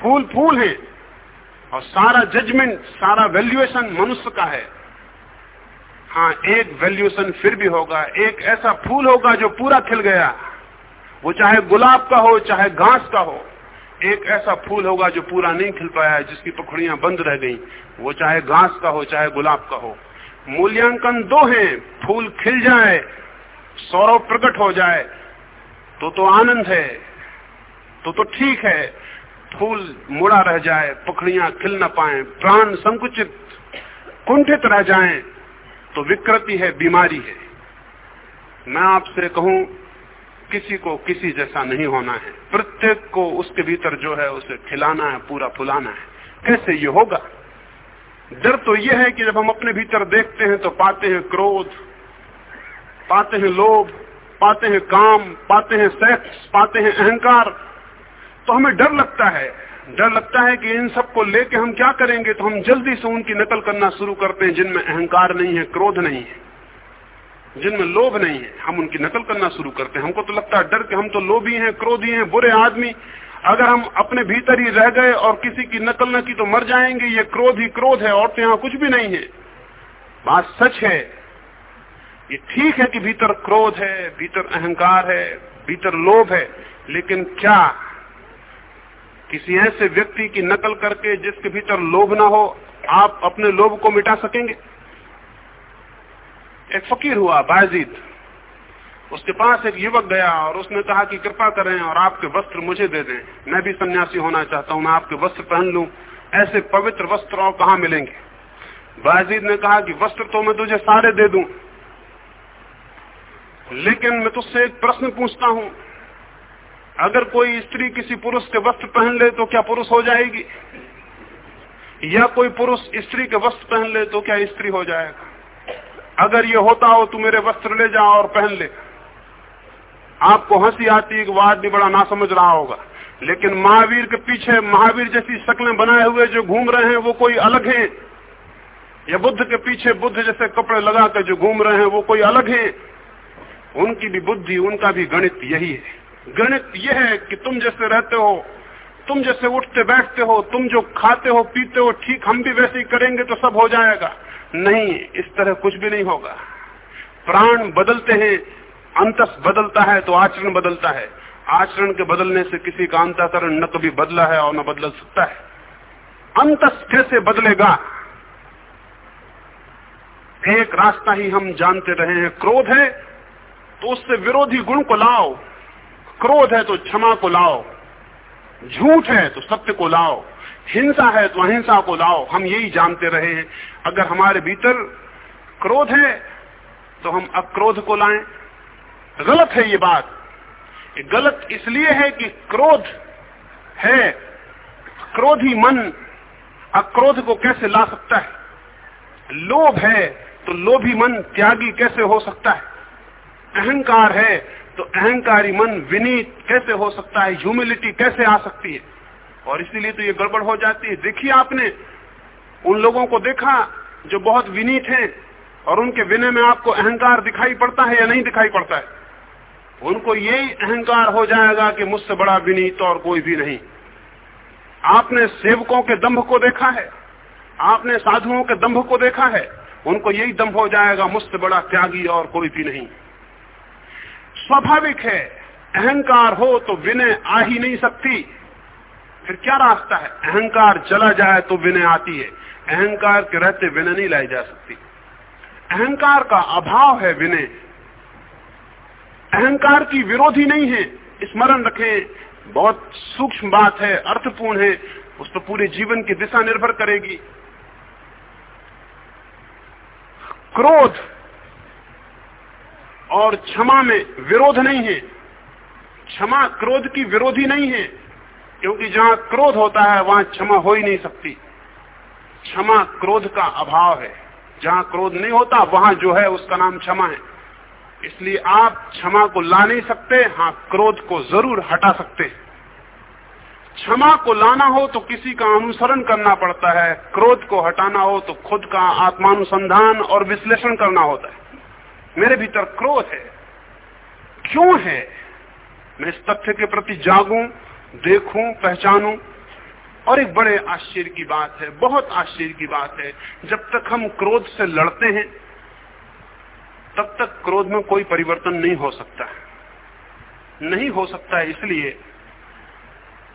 फूल फूल है। और सारा जजमेंट सारा वैल्यूएशन मनुष्य का है। हाँ एक वैल्यूएशन फिर भी होगा, एक ऐसा फूल होगा जो पूरा खिल गया। वो चाहे गुलाब का हो, चाहे घास का हो, एक ऐसा फूल होगा जो पूरा नहीं खिल पाया है जिसकी पखड़ियाँ बंद रह गई। वो चाहे घास का हो, चाहे गुलाब का हो। मूल्यांकन दो हैं, फूल खिल जाए, सौरव प्रकट हो जाए तो तो आनंद है तो तो ठीक है। फूल मुड़ा रह जाए, पखड़ियाँ खिल न पाए, प्राण संकुचित, कुंठित रह जाएँ। तो विकृति है, बीमारी है। मैं आपसे कहूँ, किसी को किसी जैसा नहीं होना है। प्रत्येक को उसके भीतर जो है, उसे खिलाना है, पूरा फुलाना है। कैसे ये होगा? डर तो यह है कि जब हम अपने भीतर देखते हैं तो पाते हैं क्रोध, पाते हैं लोभ, पाते हैं काम, पाते हैं सेक्स, पाते हैं अहंकार। तो हमें डर लगता है डर लगता है कि इन सबको लेके हम क्या करेंगे? तो हम जल्दी से उनकी नकल करना शुरू करते हैं, जिनमें अहंकार नहीं है, क्रोध नहीं है, जिनमें लोभ नहीं है, हम उनकी नकल करना शुरू करते हैं। हमको तो लगता है डर के हम तो लोभी हैं, क्रोधी हैं, बुरे आदमी। अगर हम अपने भीतर ही रह गए और किसी की नकल न की तो मर जाएँगे। ये क्रोध ही क्रोध है और तो यहाँ कुछ भी नहीं है। बात सच है, ये ठीक है कि भीतर क्रोध है, भीतर अहंकार है, भीतर लोभ है, लेकिन क्या किसी ऐसे व्यक्ति की नकल करके जिसके भीतर लोभ ना हो, आप अपने लोभ को मिटा सकेंगे? एक फकीर हुआ, बाजीद। उसके पास एक युवक गया और उसने कहा कि कृपा करें और आपके वस्त्र मुझे दे दें। मैं भी सन्यासी होना चाहता हूँ, मैं आपके वस्त्र पहन लूँ। ऐसे पवित्र वस्त्र और कहा मिलेंगे? बाजीद ने कहा कि वस्त्र तो मैं तुझे सारे दे दूँ। लेकिन मैं तुझसे एक प्रश्न पूछता हूँ अगर कोई स्त्री किसी पुरुष के वस्त्र पहन ले तो क्या पुरुष हो जाएगी? या कोई पुरुष स्त्री के वस्त्र पहन ले तो क्या स्त्री हो जाएगा? अगर ये होता हो तो मेरे वस्त्र ले जाओ और पहन ले। आपको हँसी आती है वो आदमी बड़ा ना समझ रहा होगा। लेकिन महावीर के पीछे, महावीर जैसी शक्लें बनाए हुए जो घूम रहे हैं वो कोई अलग है। या बुद्ध के पीछे बुद्ध जैसे कपड़े लगाकर जो घूम रहे हैं वो कोई अलग है। उनकी भी बुद्धि, उनका भी गणित यही है। गणित यह है कि तुम जैसे रहते हो, तुम जैसे उठते बैठते हो, तुम जो खाते हो, पीते हो, ठीक हम भी वैसे ही करेंगे तो सब हो जाएगा। नहीं, इस तरह कुछ भी नहीं होगा। प्राण बदलते हैं, अंतस बदलता है तो आचरण बदलता है। आचरण के बदलने से किसी का अंतकरण न कभी बदला है और न बदल सकता है। अंतस कैसे बदलेगा। एक रास्ता ही हम जानते रहे हैं, क्रोध है तो उससे विरोधी गुण को लाओ। क्रोध है तो क्षमा को लाओ, झूठ है तो सत्य को लाओ, हिंसा है तो अहिंसा को लाओ, हम यही जानते रहे हैं। अगर हमारे भीतर क्रोध है तो हम अक्रोध को लाएँ। गलत है ये बात। गलत इसलिए है कि क्रोध है, क्रोधी मन अक्रोध को कैसे ला सकता है? लोभ है तो लोभी मन त्यागी कैसे हो सकता है? अहंकार है तो अहंकारी मन विनीत कैसे हो सकता है? ह्यूमिलिटी कैसे आ सकती है? और इसीलिए तो ये गड़बड़ हो जाती है। देखिए आपने उन लोगों को देखा जो बहुत विनीत हैं और उनके विनय में आपको अहंकार दिखाई पड़ता है या नहीं दिखाई पड़ता है? उनको यही अहंकार हो जाएगा कि मुझसे बड़ा विनीत और कोई भी नहीं। आपने सेवकों के दम्भ को देखा है? आपने साधुओं के दम्भ को देखा है? उनको यही दम्भ हो जाएगा, मुझसे बड़ा त्यागी और कोई भी नहीं। स्वाभाविक है। अहंकार हो तो विनय आ ही नहीं सकती। फिर क्या रास्ता है? अहंकार चला जाए तो विनय आती है। अहंकार के रहते विनय नहीं लाई जा सकती। अहंकार का अभाव है विनय। अहंकार की विरोधी नहीं है। स्मरण रखें, बहुत सूक्ष्म बात है, अर्थपूर्ण है। उस पर पूरे जीवन की दिशा निर्भर करेगी। क्रोध और क्षमा में विरोध नहीं है। क्षमा क्रोध की विरोधी नहीं है, क्योंकि जहाँ क्रोध होता है, वहाँ क्षमा हो ही नहीं सकती। क्षमा क्रोध का अभाव है। जहाँ क्रोध नहीं होता, वहाँ जो है, उसका नाम क्षमा है। इसलिए आप क्षमा को ला नहीं सकते हाँ क्रोध को ज़रूर हटा सकते हैं। क्षमा को लाना हो तो किसी का अनुसरण करना पड़ता है। क्रोध को हटाना हो तो खुद का आत्मानुसंधान और विश्लेषण करना होता है। मेरे भीतर क्रोध है। क्यों है? मैं इस तथ्य के प्रति जागूं, देखूँ, पहचानूं। और एक बड़े आश्चर्य की बात है, बहुत आश्चर्य की बात है। जब तक हम क्रोध से लड़ते हैं, तब तक क्रोध में कोई परिवर्तन नहीं हो सकता। नहीं हो सकता है इसलिए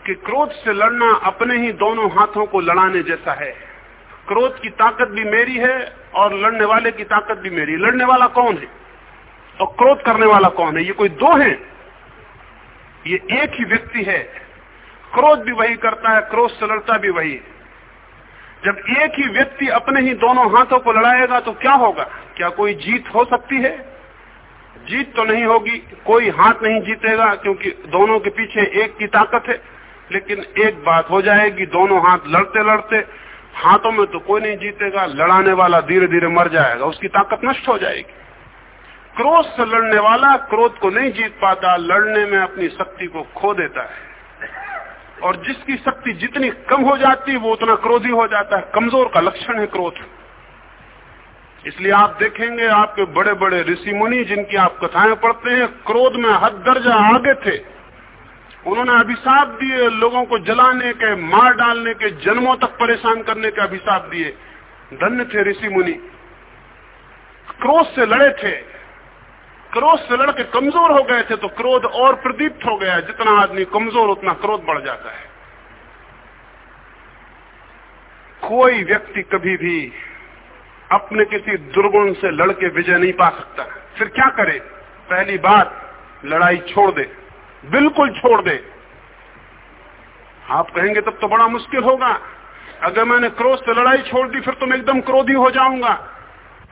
कि क्रोध से लड़ना अपने ही दोनों हाथों को लड़ाने जैसा है। क्रोध की ताकत भी मेरी है और लड़ने वाले की ताकत भी मेरी लड़ने वाला कौन है? और क्रोध करने वाला कौन है? ये कोई दो है। ये एक ही व्यक्ति है। क्रोध भी वही करता है, क्रोध से लड़ता भी वही है। जब एक ही व्यक्ति अपने ही दोनों हाथों को लड़ाएगा तो क्या होगा? क्या कोई जीत हो सकती है? जीत तो नहीं होगी, कोई हाथ नहीं जीतेगा क्योंकि दोनों के पीछे एक की ताकत है। लेकिन एक बात हो जाएगी, दोनों हाथ लड़ते लड़ते हाथों में तो कोई नहीं जीतेगा, लड़ाने वाला धीरे धीरे मर जाएगा, उसकी ताकत नष्ट हो जाएगी। क्रोध से लड़ने वाला क्रोध को नहीं जीत पाता, लड़ने में अपनी शक्ति को खो देता है। और जिसकी शक्ति जितनी कम हो जाती है वो उतना क्रोधी हो जाता है। कमज़ोर का लक्षण है क्रोध। इसलिए आप देखेंगे, आपके बड़े बड़े ऋषि मुनि, जिनकी आप कथाएँ पढ़ते हैं, क्रोध में हद दर्जा आगे थे। उन्होंने अभिशाप दिए, लोगों को जलाने के, मार डालने के, जन्मों तक परेशान करने के अभिशाप दिए। धन्य थे ऋषि मुनि। क्रोध से लड़े थे। क्रोध से लड़के कमज़ोर हो गए थे तो क्रोध और प्रदीप्त हो गया जितना आदमी कमज़ोर, उतना क्रोध बढ़ जाता है। कोई व्यक्ति कभी भी अपने किसी दुर्गुण से लड़के विजय नहीं पा सकता। फिर क्या करे? पहली बात, लड़ाई छोड़ दे। बिल्कुल छोड़ दे। आप कहेंगे तब तो बड़ा मुश्किल होगा। अगर मैंने क्रोध से लड़ाई छोड़ दी, फिर तो मैं एकदम क्रोधी हो जाऊँगा।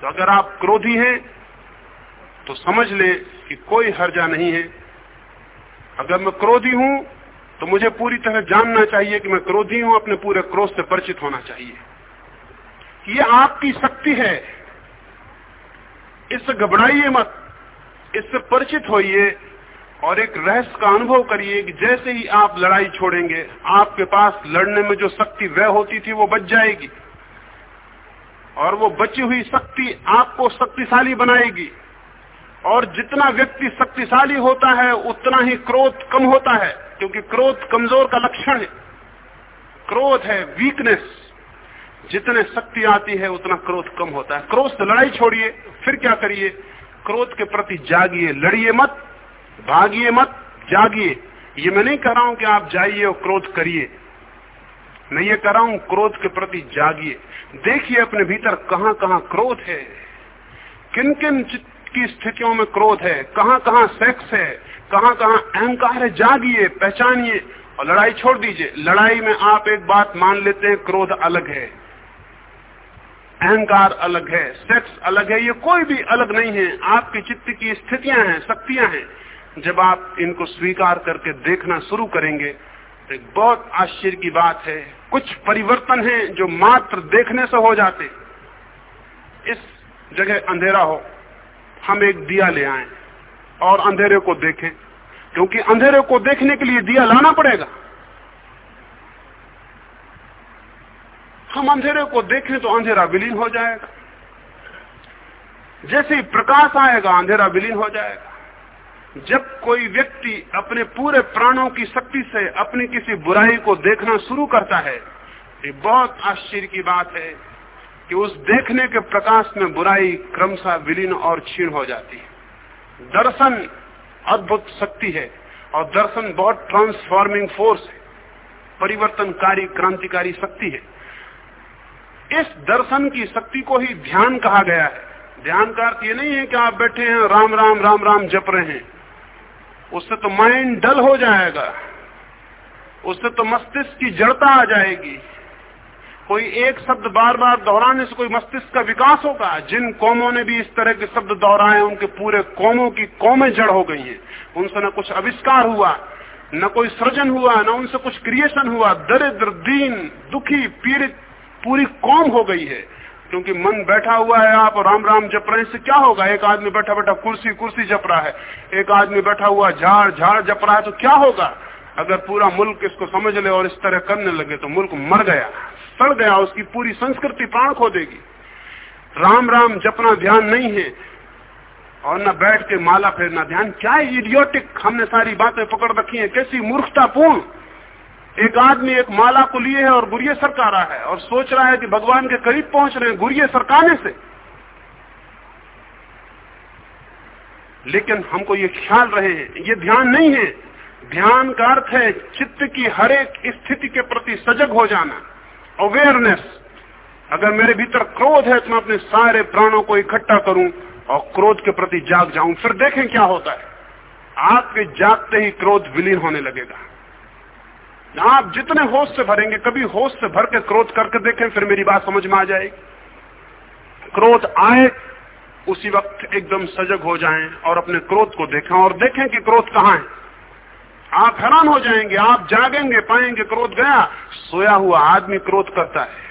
तो अगर आप क्रोधी हैं तो समझ लें कि कोई हर्जा नहीं है। अगर मैं क्रोधी हूँ तो मुझे पूरी तरह जानना चाहिए कि मैं क्रोधी हूँ, अपने पूरे क्रोध से परिचित होना चाहिए। ये आपकी शक्ति है। इससे घबराइए मत। इससे परिचित होइए और एक रहस्य का अनुभव करिए कि जैसे ही आप लड़ाई छोड़ेंगे, आपके पास लड़ने में जो शक्ति वह होती थी वो बच जाएगी। और वो बची हुई शक्ति आपको शक्तिशाली बनाएगी। और जितना व्यक्ति शक्तिशाली होता है, उतना ही क्रोध कम होता है, क्योंकि क्रोध कमज़ोर का लक्षण है। क्रोध है वीकनेस जितने शक्ति आती है, उतना क्रोध कम होता है। क्रोध से लड़ाई छोड़िए, फिर क्या करिए? क्रोध के प्रति जागिए, लड़िए मत। भागिए मत, जागिए। ये मैं नहीं कह रहा हूँ कि आप जाइए और क्रोध करिए। मैं ये कह रहा हूँ, क्रोध के प्रति जागिए। देखिए अपने भीतर कहाँ कहाँ क्रोध है। किन किन की स्थितियों में क्रोध है? कहाँ कहाँ सेक्स है? कहाँ कहाँ अहंकार है? जागिए, पहचानिए और लड़ाई छोड़ दीजिए। लड़ाई में आप एक बात मान लेते हैं, क्रोध अलग है। अहंकार अलग है। सेक्स अलग है। ये कोई भी अलग नहीं है। आपके चित्त की स्थितियाँ हैं, शक्तियाँ हैं। जब आप इनको स्वीकार करके देखना शुरू करेंगे तो एक बहुत आश्चर्य की बात है। कुछ परिवर्तन है जो मात्र देखने से हो जाते। इस जगह अंधेरा हो, हम एक दिया ले आए और अंधेरे को देखें, क्योंकि अंधेरे को देखने के लिए दिया लाना पड़ेगा। हम अंधेरे को देखें तो अंधेरा विलीन हो जाएगा। जैसे ही प्रकाश आएगा, अंधेरा विलीन हो जाएगा। जब कोई व्यक्ति अपने पूरे प्राणों की शक्ति से अपनी किसी बुराई को देखना शुरू करता है, ये बहुत आश्चर्य की बात है कि उस देखने के प्रकाश में बुराई क्रमशः विलीन और क्षीण हो जाती है। दर्शन अद्भुत शक्ति है और दर्शन बहुत ट्रांसफॉर्मिंग फोर्स है। परिवर्तनकारी, क्रांतिकारी शक्ति है। इस दर्शन की शक्ति को ही ध्यान कहा गया है। ध्यान का अर्थ ये नहीं है कि आप बैठे हैं, राम राम राम राम जप रहे हैं। उससे तो माइंड डल हो जाएगा। उससे तो मस्तिष्क की जड़ता आ जाएगी। कोई एक शब्द बार बार दोहराने से कोई मस्तिष्क का विकास होगा। जिन कौमों ने भी इस तरह के शब्द दोहराए, उनके पूरे कौमों की कौमें जड़ हो गई हैं। उनसे न कुछ आविष्कार हुआ, न कोई सृजन हुआ, न उनसे कुछ क्रिएशन हुआ। दरिद्र, दीन, दुखी, पीड़ित, पूरी कौम हो गई है। क्योंकि मन बैठा हुआ है आप, राम राम जप रहे इससे क्या होगा? एक आदमी बैठा बैठा कुर्सी कुर्सी जप रहा है। एक आदमी बैठा हुआ झाड़ झाड़ जप रहा है तो क्या होगा? अगर पूरा मुल्क इसको समझ ले और इस तरह करने लगे तो मुल्क मर गया, सड़ गया, उसकी पूरी संस्कृति प्राण खो देगी राम राम जपना ध्यान नहीं है, और न बैठ के माला फेरना ध्यान। क्या है इडियोटिक हमने सारी बातें पकड़ रखी है? कैसी मूर्खतापूर्ण। एक आदमी एक माला को लिए है और गुरिये सरका रहा है और सोच रहा है कि भगवान के करीब पहुँच रहे हैं गुरिये सरकाने से। लेकिन हमको ये ख्याल रहे हैं, ये ध्यान नहीं है। ध्यान का अर्थ है चित्त की हर एक स्थिति के प्रति सजग हो जाना अवेयरनेस अगर मेरे भीतर क्रोध है तो मैं अपने सारे प्राणों को इकट्ठा करूँ और क्रोध के प्रति जाग जाऊँ, फिर देखें क्या होता है। आपके जागते ही क्रोध विलीन होने लगेगा। आप जितने होश से भरेंगे, कभी होश से भर के क्रोध करके देखें, फिर मेरी बात समझ में आ जाएगी। क्रोध आए, उसी वक्त एकदम सजग हो जाएँ और अपने क्रोध को देखें और देखें कि क्रोध कहाँ है। आप हैरान हो जाएँगे, आप जागेंगे, पाएँगे क्रोध गया। सोया हुआ आदमी क्रोध करता है।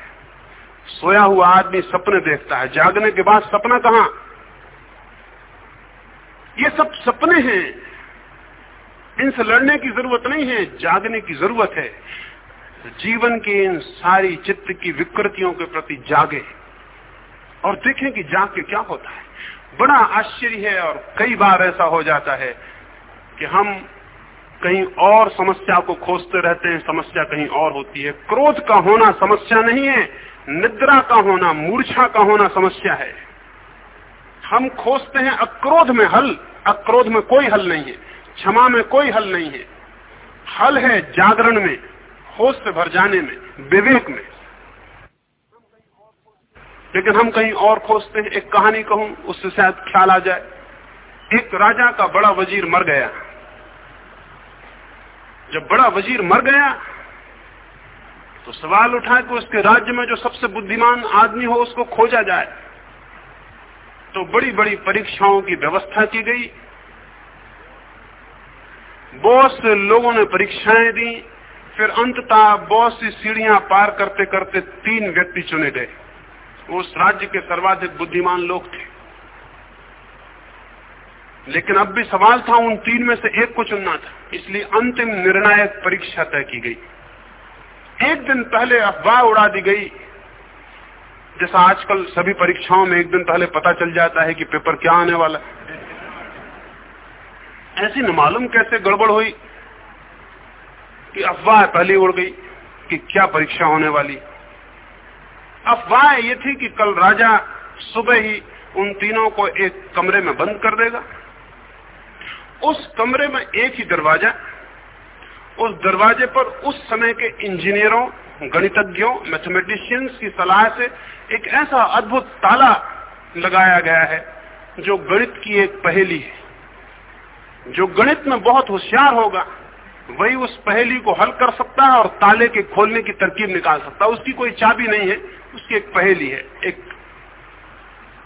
सोया हुआ आदमी सपने देखता है। जागने के बाद सपना कहा? ये सब सपने हैं। इनसे लड़ने की ज़रूरत नहीं है, जागने की ज़रूरत है। जीवन की इन सारी चित्त की विकृतियों के प्रति जागे और देखें कि जाग के क्या होता है। बड़ा आश्चर्य है और कई बार ऐसा हो जाता है कि हम कहीं और समस्या को खोजते रहते हैं, समस्या कहीं और होती है। क्रोध का होना समस्या नहीं है, निद्रा का होना, मूर्छा का होना समस्या है। हम खोजते हैं अक्रोध में हल, अक्रोध में कोई हल नहीं है। क्षमा में कोई हल नहीं है। हल है जागरण में, होश से भर जाने में, विवेक में। लेकिन हम कहीं और खोजते हैं, एक कहानी कहूँ, उससे शायद ख्याल आ जाए। एक राजा का बड़ा वज़ीर मर गया। जब बड़ा वज़ीर मर गया तो सवाल उठा कि उसके राज्य में जो सबसे बुद्धिमान आदमी हो, उसको खोजा जाए। तो बड़ी बड़ी परीक्षाओं की व्यवस्था की गई। बहुत से लोगों ने परीक्षाएँ दी, फिर अंततः बहुत सी सीढ़ियाँ पार करते करते तीन व्यक्ति चुने गए। उस राज्य के सर्वाधिक बुद्धिमान लोग थे। लेकिन अब भी सवाल था, उन तीन में से एक को चुनना था। इसलिए अंतिम निर्णायक परीक्षा तय की गई। एक दिन पहले अफवाह उड़ा दी गई। जैसा आजकल सभी परीक्षाओं में एक दिन पहले पता चल जाता है कि पेपर क्या आने वाला ऐसी न मालूम कैसे गड़बड़ हुई कि अफवाह पहले उड़ गई कि क्या परीक्षा होने वाली। अफवाह ये थी कि कल राजा सुबह ही उन तीनों को एक कमरे में बंद कर देगा। उस कमरे में एक ही दरवाज़ा, उस दरवाजे पर उस समय के इंजीनियरों, गणितज्ञों, मैथमेटिशियंस की सलाह से एक ऐसा अद्भुत ताला लगाया गया है जो गणित की एक पहेली है। जो गणित में बहुत होशियार होगा, वही उस पहेली को हल कर सकता है और ताले के खोलने की तरकीब निकाल सकता है। उसकी कोई चाबी नहीं है, उसकी एक पहेली है, एक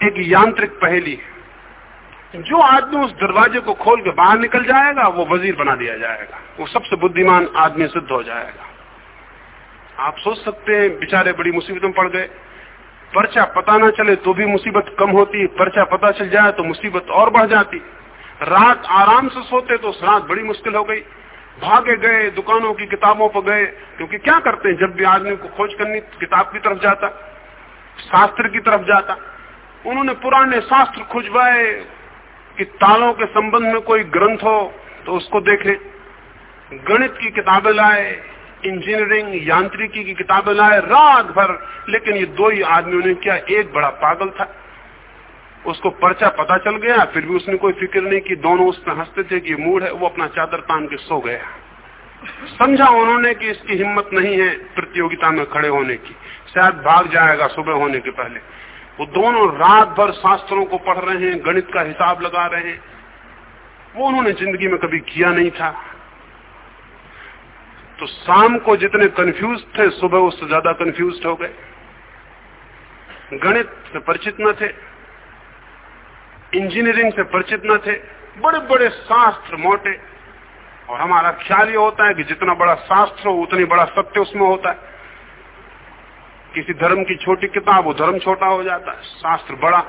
एक यांत्रिक पहेली है। जो आदमी उस दरवाजे को खोल के बाहर निकल जाएगा, वो वज़ीर बना दिया जाएगा। वो सबसे बुद्धिमान आदमी सिद्ध हो जाएगा। आप सोच सकते हैं, बेचारे बड़ी मुसीबत में पड़ गए। पर्चा पता ना चले तो भी मुसीबत कम होती, पर्चा पता चल जाए तो मुसीबत और बढ़ जाती। रात आराम से सोते तो रात बड़ी मुश्किल हो गई। भागे गए, दुकानों की किताबों पर गए, क्योंकि क्या करते हैं? जब भी आदमी को खोज करनी, किताब की तरफ़ जाता, शास्त्र की तरफ़ जाता। उन्होंने पुराने शास्त्र खुजवाए कि तालों के संबंध में कोई ग्रंथ हो तो उसको देखें गणित की किताबें लाए, इंजीनियरिंग, यांत्रिकी की किताबें लाए, रात भर। लेकिन ये दो ही आदमियों ने किया, एक बड़ा पागल था। उसको पर्चा पता चल गया, फिर भी उसने कोई फ़िक्र नहीं की। दोनों उस पर हँसते थे कि मूड है, वो अपना चादर तान के सो गया। समझा उन्होंने कि इसकी हिम्मत नहीं है प्रतियोगिता में खड़े होने की। शायद भाग जाएगा सुबह होने के पहले। वो दोनों रात भर शास्त्रों को पढ़ रहे हैं, गणित का हिसाब लगा रहे हैं। वो उन्होंने ज़िंदगी में कभी किया नहीं था। तो शाम को जितने कंफ्यूज थे, सुबह उससे ज़्यादा कंफ्यूज हो गए। गणित से परिचित न थे। इंजीनियरिंग से परिचित न थे बड़े बड़े शास्त्र मोटे। और हमारा ख्याल ये होता है कि जितना बड़ा शास्त्र हो, उतनी बड़ा सत्य उसमें होता है। किसी धर्म की छोटी किताब, वो धर्म छोटा हो जाता है, शास्त्र बड़ा।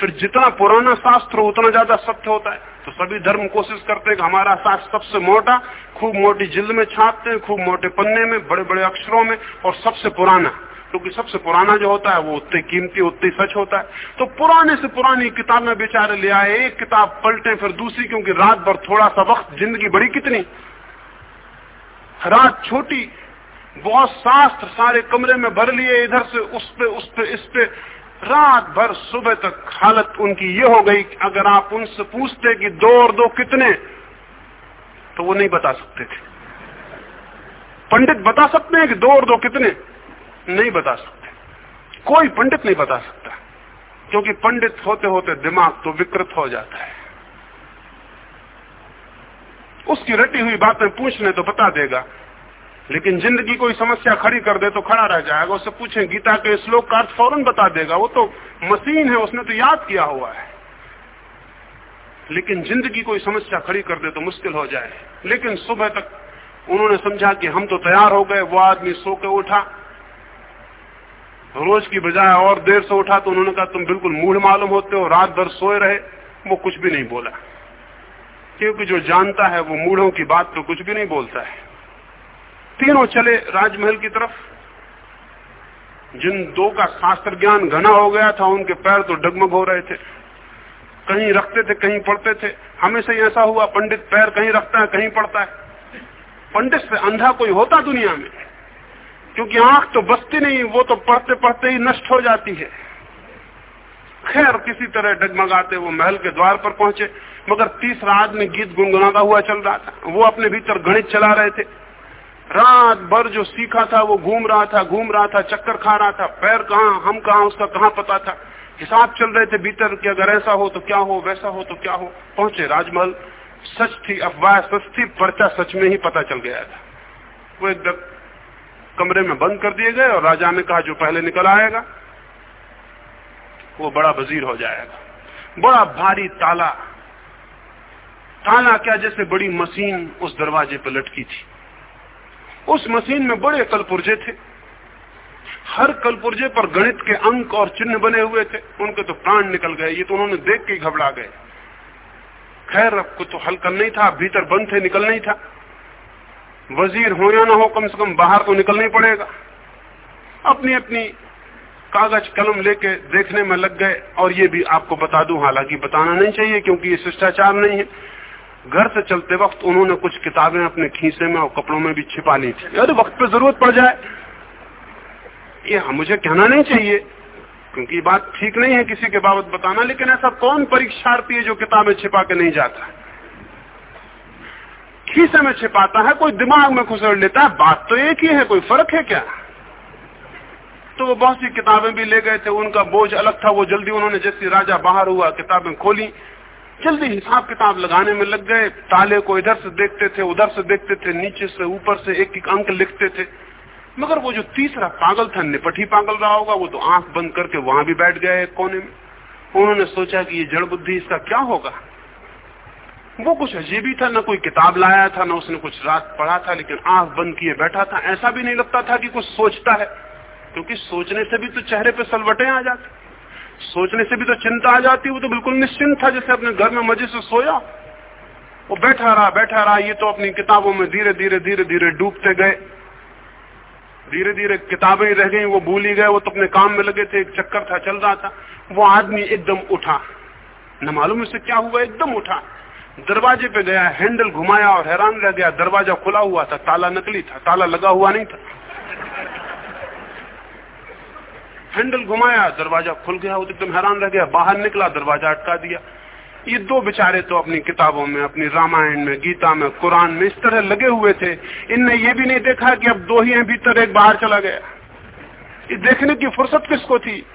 फिर जितना पुराना शास्त्र हो, उतना ज़्यादा सत्य होता है। तो सभी धर्म कोशिश करते हैं कि हमारा शास्त्र सबसे मोटा, खूब मोटी जिल्द में छापते हैं, खूब मोटे पन्ने में बड़े बड़े अक्षरों में, और सबसे पुराना। क्योंकि सबसे पुराना जो होता है, वो उतने कीमती, उतनी सच होता है। तो पुराने से पुरानी किताब बेचारे ले आए, एक किताब पलटे, फिर दूसरी, क्योंकि रात भर थोड़ा सा वक्त, ज़िंदगी बड़ी कितनी। रात छोटी, बहुत शास्त्र सारे कमरे में भर लिए, इधर से उस पे उस पे, इस पे। रात भर सुबह तक हालत उनकी ये हो गई अगर आप उनसे पूछते कि दो और दो कितने तो वो नहीं बता सकते थे। पंडित बता सकते हैं कि दो और दो कितने। नहीं बता सकते। कोई पंडित नहीं बता सकता। क्योंकि पंडित होते होते दिमाग तो विकृत हो जाता है। उसकी रटी हुई बातें पूछने तो बता देगा। लेकिन ज़िंदगी कोई समस्या खड़ी कर दे तो खड़ा रह जाएगा। उससे पूछे, गीता के श्लोक का अर्थ फ़ौरन बता देगा। वो तो मशीन है, उसने तो याद किया हुआ है। लेकिन ज़िंदगी कोई समस्या खड़ी कर दे तो मुश्किल हो जाए। लेकिन सुबह तक उन्होंने समझा कि हम तो तैयार हो गए। वो आदमी सो के उठा। रोज की बजाय और देर से उठा तो उन्होंने कहा, तुम बिल्कुल मूड मालूम होते हो, रात भर सोए रहे। वो कुछ भी नहीं बोला। क्योंकि जो जानता है, वो मूढ़ों की बात तो कुछ भी नहीं बोलता है। तीनों चले राजमहल की तरफ़। जिन दो का शास्त्र ज्ञान घना हो गया था, उनके पैर तो डगमग हो रहे थे। कहीं रखते थे, कहीं पढ़ते थे। हमेशा ऐसा हुआ, पंडित पैर कहीं रखता है, कहीं पढ़ता है। पंडित से अंधा कोई होता दुनिया में। क्योंकि आँख तो बसती नहीं, वो तो पढ़ते पढ़ते ही नष्ट हो जाती है। खैर, किसी तरह डगमगाते वो महल के द्वार पर पहुँचे, मगर तीसरा आदमी गीत गुनगुनाता हुआ चल रहा था। वो अपने भीतर गणित चला रहे थे। रात भर जो सीखा था, वो घूम रहा था, घूम रहा था, चक्कर खा रहा था, पैर कहा, हम कहा, उसका कहा पता था। हिसाब चल रहे थे भीतर कि अगर ऐसा हो तो क्या हो, वैसा हो तो क्या हो। पहुँचे राजमहल, सच थी अफवाह, सच थी, पर्चा सच में ही पता चल गया था। वो एक कमरे में बंद कर दिए गए और राजा ने कहा, जो पहले निकल आएगा, वो बड़ा वज़ीर हो जाएगा। बड़ा भारी ताला। ताला क्या जैसे बड़ी मशीन उस दरवाजे पर लटकी थी। उस मशीन में बड़े कलपुर्जे थे। हर कलपुर्जे पर गणित के अंक और चिन्ह बने हुए थे। उनके तो प्राण निकल गए, ये तो उन्होंने देख के घबरा गए। खैर, अब कुछ तो हल करना ही था भीतर बंद थे निकल नहीं था। वज़ीर हो या ना हो, कम से कम बाहर तो निकलना ही पड़ेगा। अपनी अपनी कागज़, कलम लेके देखने में लग गए, और ये भी आपको बता दूँ, हालाँकि बताना नहीं चाहिए, क्योंकि ये शिष्टाचार नहीं है। घर से चलते वक्त उन्होंने कुछ किताबें अपने खीसे में और कपड़ों में भी छिपा ली थी। अरे, वक्त पे ज़रूरत पड़ जाए। ये मुझे कहना नहीं चाहिए, क्योंकि बात ठीक नहीं है किसी के बाबत बताना, लेकिन ऐसा कौन परीक्षार्थी है जो किताबें छिपा के नहीं जाता? खीसे में छिपाता है, कोई दिमाग में खुसड़ लेता है, बात तो एक ही है, कोई फ़र्क है क्या? तो वो बहुत सी किताबें भी ले गए थे, उनका बोझ अलग था, वो जल्दी उन्होंने जैसे राजा बाहर हुआ, किताबें खोली। जल्दी हिसाब किताब लगाने में लग गए, ताले को इधर से देखते थे, उधर से देखते थे, नीचे से ऊपर से एक एक अंक लिखते थे। मगर वो जो तीसरा पागल था, निपट ही पागल रहा होगा, वो तो आँख बंद करके वहाँ भी बैठ गए कोने में। उन्होंने सोचा कि ये जड़ बुद्धि इसका क्या होगा? वो कुछ अजीब ही था, ना कोई किताब लाया था, ना उसने कुछ रात पढ़ा था, लेकिन आँख बंद किए बैठा था। ऐसा भी नहीं लगता था कि कुछ सोचता है, क्योंकि सोचने से भी तो चेहरे पे सलवटे आ जाते। सोचने से भी तो चिंता आ जाती, वो तो बिल्कुल निश्चिंत था, जैसे अपने घर में मज़े से सोया। वो बैठा रहा बैठा रहा, ये तो अपनी किताबों में धीरे धीरे धीरे धीरे डूबते गए। धीरे धीरे किताबें रह गई, वो भूल ही गए, वो तो अपने काम में लगे थे, एक चक्कर था, चल रहा था। वो आदमी एकदम उठा। न मालूम उससे क्या हुआ, एकदम उठा। दरवाजे पे गया, हैंडल घुमाया और हैरान रह गया। दरवाज़ा खुला हुआ था, ताला नकली था, ताला लगा हुआ नहीं था। हैंडल घुमाया, दरवाज़ा खुल गया वो एकदम हैरान रह गया, बाहर निकला, दरवाज़ा अटका दिया। ये दो बेचारे तो अपनी किताबों में, अपनी रामायण में, गीता में, कुरान में इस तरह लगे हुए थे। इनने ये भी नहीं देखा कि अब दो ही हैं, भीतर एक बाहर चला गया। ये देखने की फुर्सत किसको थी?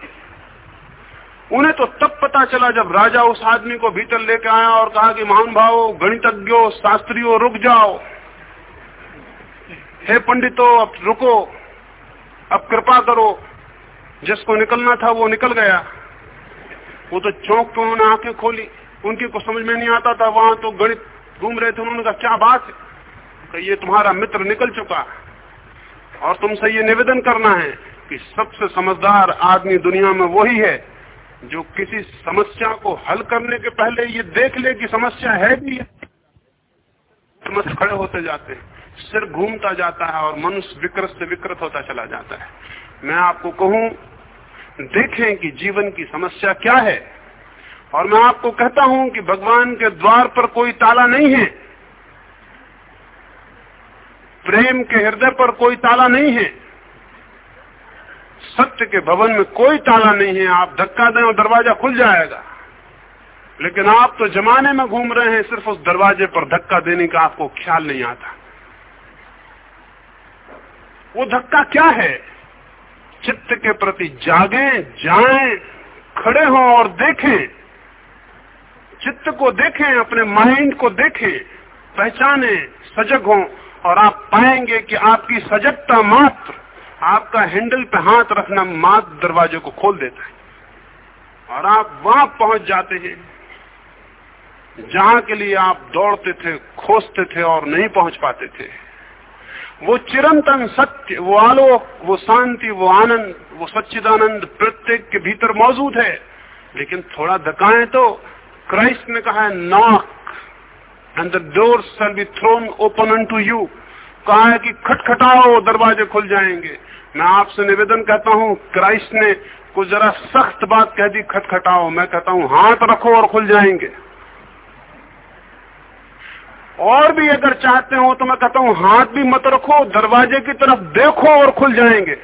उन्हें तो तब पता चला जब राजा उस आदमी को भीतर लेके आया और कहा कि महान भाव, गणितज्ञो, शास्त्रियों, रुक जाओ। हे पंडितो, अब रुको, अब कृपा करो। जिसको निकलना था वो निकल गया। वो तो चौंक के उन्होंने आँखें खोली। उनकी को समझ में नहीं आता था, वहाँ तो गणित घूम रहे थे उन्होंने कहा, क्या बात है? ये तुम्हारा मित्र निकल चुका। और तुमसे ये निवेदन करना है कि सबसे समझदार आदमी दुनिया में वही है जो किसी समस्या को हल करने के पहले ये देख ले कि समस्या है भी समझ खड़े होते जाते हैं, सिर घूमता जाता है और मनुष्य विकृत से विकृत होता चला जाता है। मैं आपको कहूँ, देखें कि जीवन की समस्या क्या है। और मैं आपको कहता हूँ कि भगवान के द्वार पर कोई ताला नहीं है। प्रेम के हृदय पर कोई ताला नहीं है। सत्य के भवन में कोई ताला नहीं है। आप धक्का दें और दरवाज़ा खुल जाएगा। लेकिन आप तो जमाने में घूम रहे हैं, सिर्फ़ उस दरवाजे पर धक्का देने का आपको ख्याल नहीं आता। वो धक्का क्या है? चित्त के प्रति जागे, जाएँ, खड़े हों और देखें। चित्त को देखें, अपने माइंड को देखें, पहचाने, सजग हों और आप पाएँगे कि आपकी सजगता मात्र आपका हैंडल पे हाथ रखना मात दरवाजे को खोल देता है। और आप वहाँ पहुँच जाते हैं। जहाँ के लिए आप दौड़ते थे, खोजते थे और नहीं पहुँच पाते थे। वो चिरंतन सत्य, वो आलोक, वो शांति, वो आनंद, वो सच्चिदानंद प्रत्येक के भीतर मौजूद है। लेकिन थोड़ा धकाए तो क्राइस्ट ने कहा है knock and the door shall be thrown open to you कहा है कि खटखटाओ, दरवाजे खुल जाएँगे। मैं आपसे निवेदन कहता हूँ, क्राइस्ट ने कुछ जरा सख्त बात कह दी, खटखटाओ। मैं कहता हूँ, हाथ रखो और खुल जाएँगे। और भी अगर चाहते हो तो मैं कहता हूँ, हाथ भी मत रखो, दरवाजे की तरफ़ देखो और खुल जाएँगे।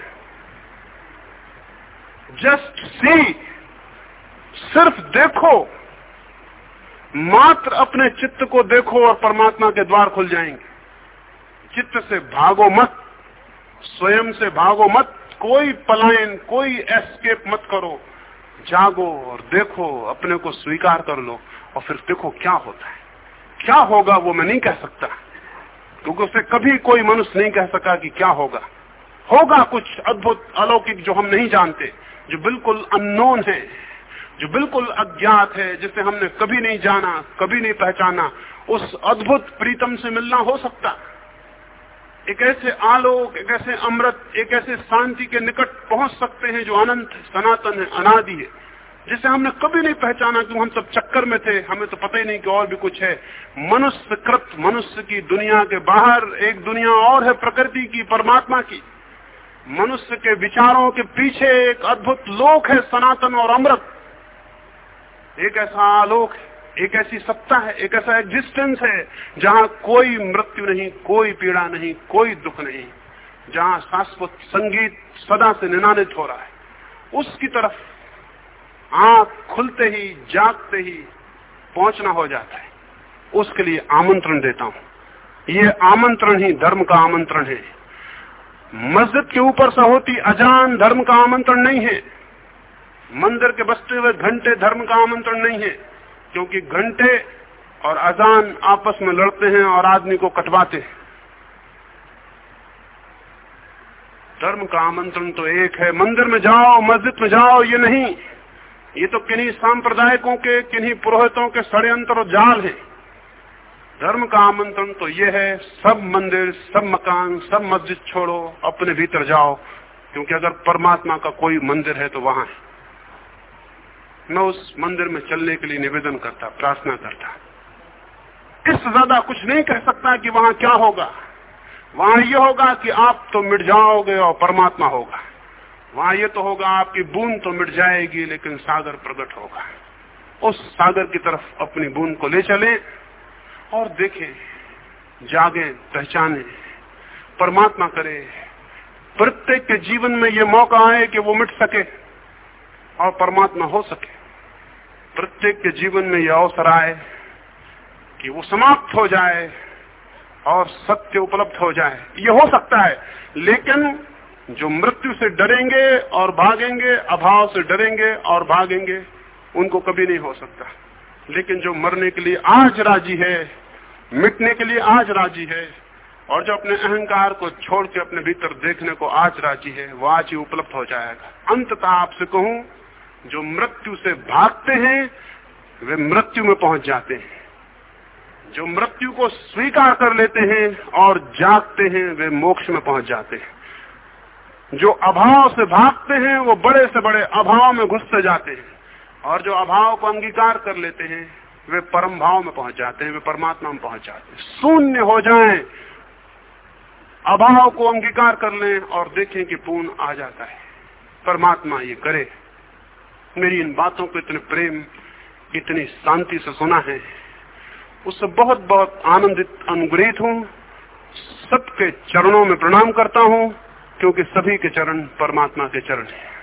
जस्ट सी, सिर्फ़ देखो, मात्र अपने चित्त को देखो और परमात्मा के द्वार खुल जाएँगे। चित्त से भागो मत। स्वयं से भागो मत, कोई पलायन, कोई एस्केप मत करो। जागो और देखो, अपने को स्वीकार कर लो और फिर देखो क्या होता है। क्या होगा वो मैं नहीं कह सकता। क्योंकि उसे कभी कोई मनुष्य नहीं कह सका कि क्या होगा। होगा कुछ अद्भुत, अलौकिक जो हम नहीं जानते, जो बिल्कुल अननोन है, जो बिल्कुल अज्ञात है, जिसे हमने कभी नहीं जाना, कभी नहीं पहचाना, उस अद्भुत प्रीतम से मिलना हो सकता। एक ऐसे आलोक, एक ऐसे अमृत, एक ऐसे शांति के निकट पहुँच सकते हैं जो अनंत, सनातन है, अनादि है, जिसे हमने कभी नहीं पहचाना क्यों हम सब चक्कर में थे, हमें तो पता ही नहीं कि और भी कुछ है। मनुष्य कृत मनुष्य की दुनिया के बाहर, एक दुनिया और है प्रकृति की, परमात्मा की। मनुष्य के विचारों के पीछे एक अद्भुत लोक है, सनातन और अमृत। एक ऐसा आलोक है एक ऐसी सत्ता है, एक ऐसा एग्जिस्टेंस है, जहाँ कोई मृत्यु नहीं, कोई पीड़ा नहीं, कोई दुख नहीं, जहाँ शाश्वत संगीत सदा से निनादित हो रहा है। उसकी तरफ़ आँख खुलते ही, जागते ही पहुँचना हो जाता है। उसके लिए आमंत्रण देता हूँ। ये आमंत्रण ही धर्म का आमंत्रण है। मस्जिद के ऊपर से होती अजान धर्म का आमंत्रण नहीं है। मंदिर के बसते हुए घंटे धर्म का आमंत्रण नहीं है। क्योंकि घंटे और अजान आपस में लड़ते हैं और आदमी को कटवाते हैं। धर्म का आमंत्रण तो एक है। मंदिर में जाओ, मस्जिद में जाओ, ये नहीं। ये तो किन्हीं सांप्रदायिकों के, किन्हीं पुरोहितों के षड्यंत्र और जाल है। धर्म का आमंत्रण तो ये है, सब मंदिर, सब मकान, सब मस्जिद छोड़ो, अपने भीतर जाओ, क्योंकि अगर परमात्मा का कोई मंदिर है तो वहाँ है। मैं उस मंदिर में चलने के लिए निवेदन करता, प्रार्थना करता। इससे ज़्यादा कुछ नहीं कह सकता कि वहाँ क्या होगा? वहाँ ये होगा कि आप तो मिट जाओगे और परमात्मा होगा। वहाँ ये तो होगा, आपकी बूंद तो मिट जाएगी, लेकिन सागर प्रकट होगा। उस सागर की तरफ़ अपनी बूंद को ले चले और देखें, जागे, पहचाने, परमात्मा करे। प्रत्येक के जीवन में ये मौका आए कि वो मिट सके और परमात्मा हो सके। प्रत्येक के जीवन में यह अवसर आए कि वो समाप्त हो जाए और सत्य उपलब्ध हो जाए। ये हो सकता है, लेकिन जो मृत्यु से डरेंगे और भागेंगे, अभाव से डरेंगे और भागेंगे, उनको कभी नहीं हो सकता। लेकिन जो मरने के लिए आज राज़ी है, मिटने के लिए आज राज़ी है, और जो अपने अहंकार को छोड़ के अपने भीतर देखने को आज राज़ी है, वो आज ही उपलब्ध हो जाएगा। अंततः आपसे कहूँ जो मृत्यु से भागते हैं, वे मृत्यु में पहुँच जाते हैं। जो मृत्यु को स्वीकार कर लेते हैं और जागते हैं, वे मोक्ष में पहुँच जाते हैं। जो अभाव से भागते हैं, वो बड़े से बड़े अभाव में घुसते जाते हैं। और जो अभाव को अंगीकार कर लेते हैं, वे परम भाव में पहुँच जाते हैं, वे परमात्मा में पहुँच जाते हैं। शून्य हो जाएँ, अभाव को अंगीकार कर लें और देखें कि पूर्ण आ जाता है। परमात्मा ये करे। मेरी इन बातों को इतने प्रेम, इतनी शांति से सुना है। उससे बहुत बहुत आनंदित, अनुग्रहित हूँ। सबके चरणों में प्रणाम करता हूँ, क्योंकि सभी के चरण परमात्मा के चरण हैं।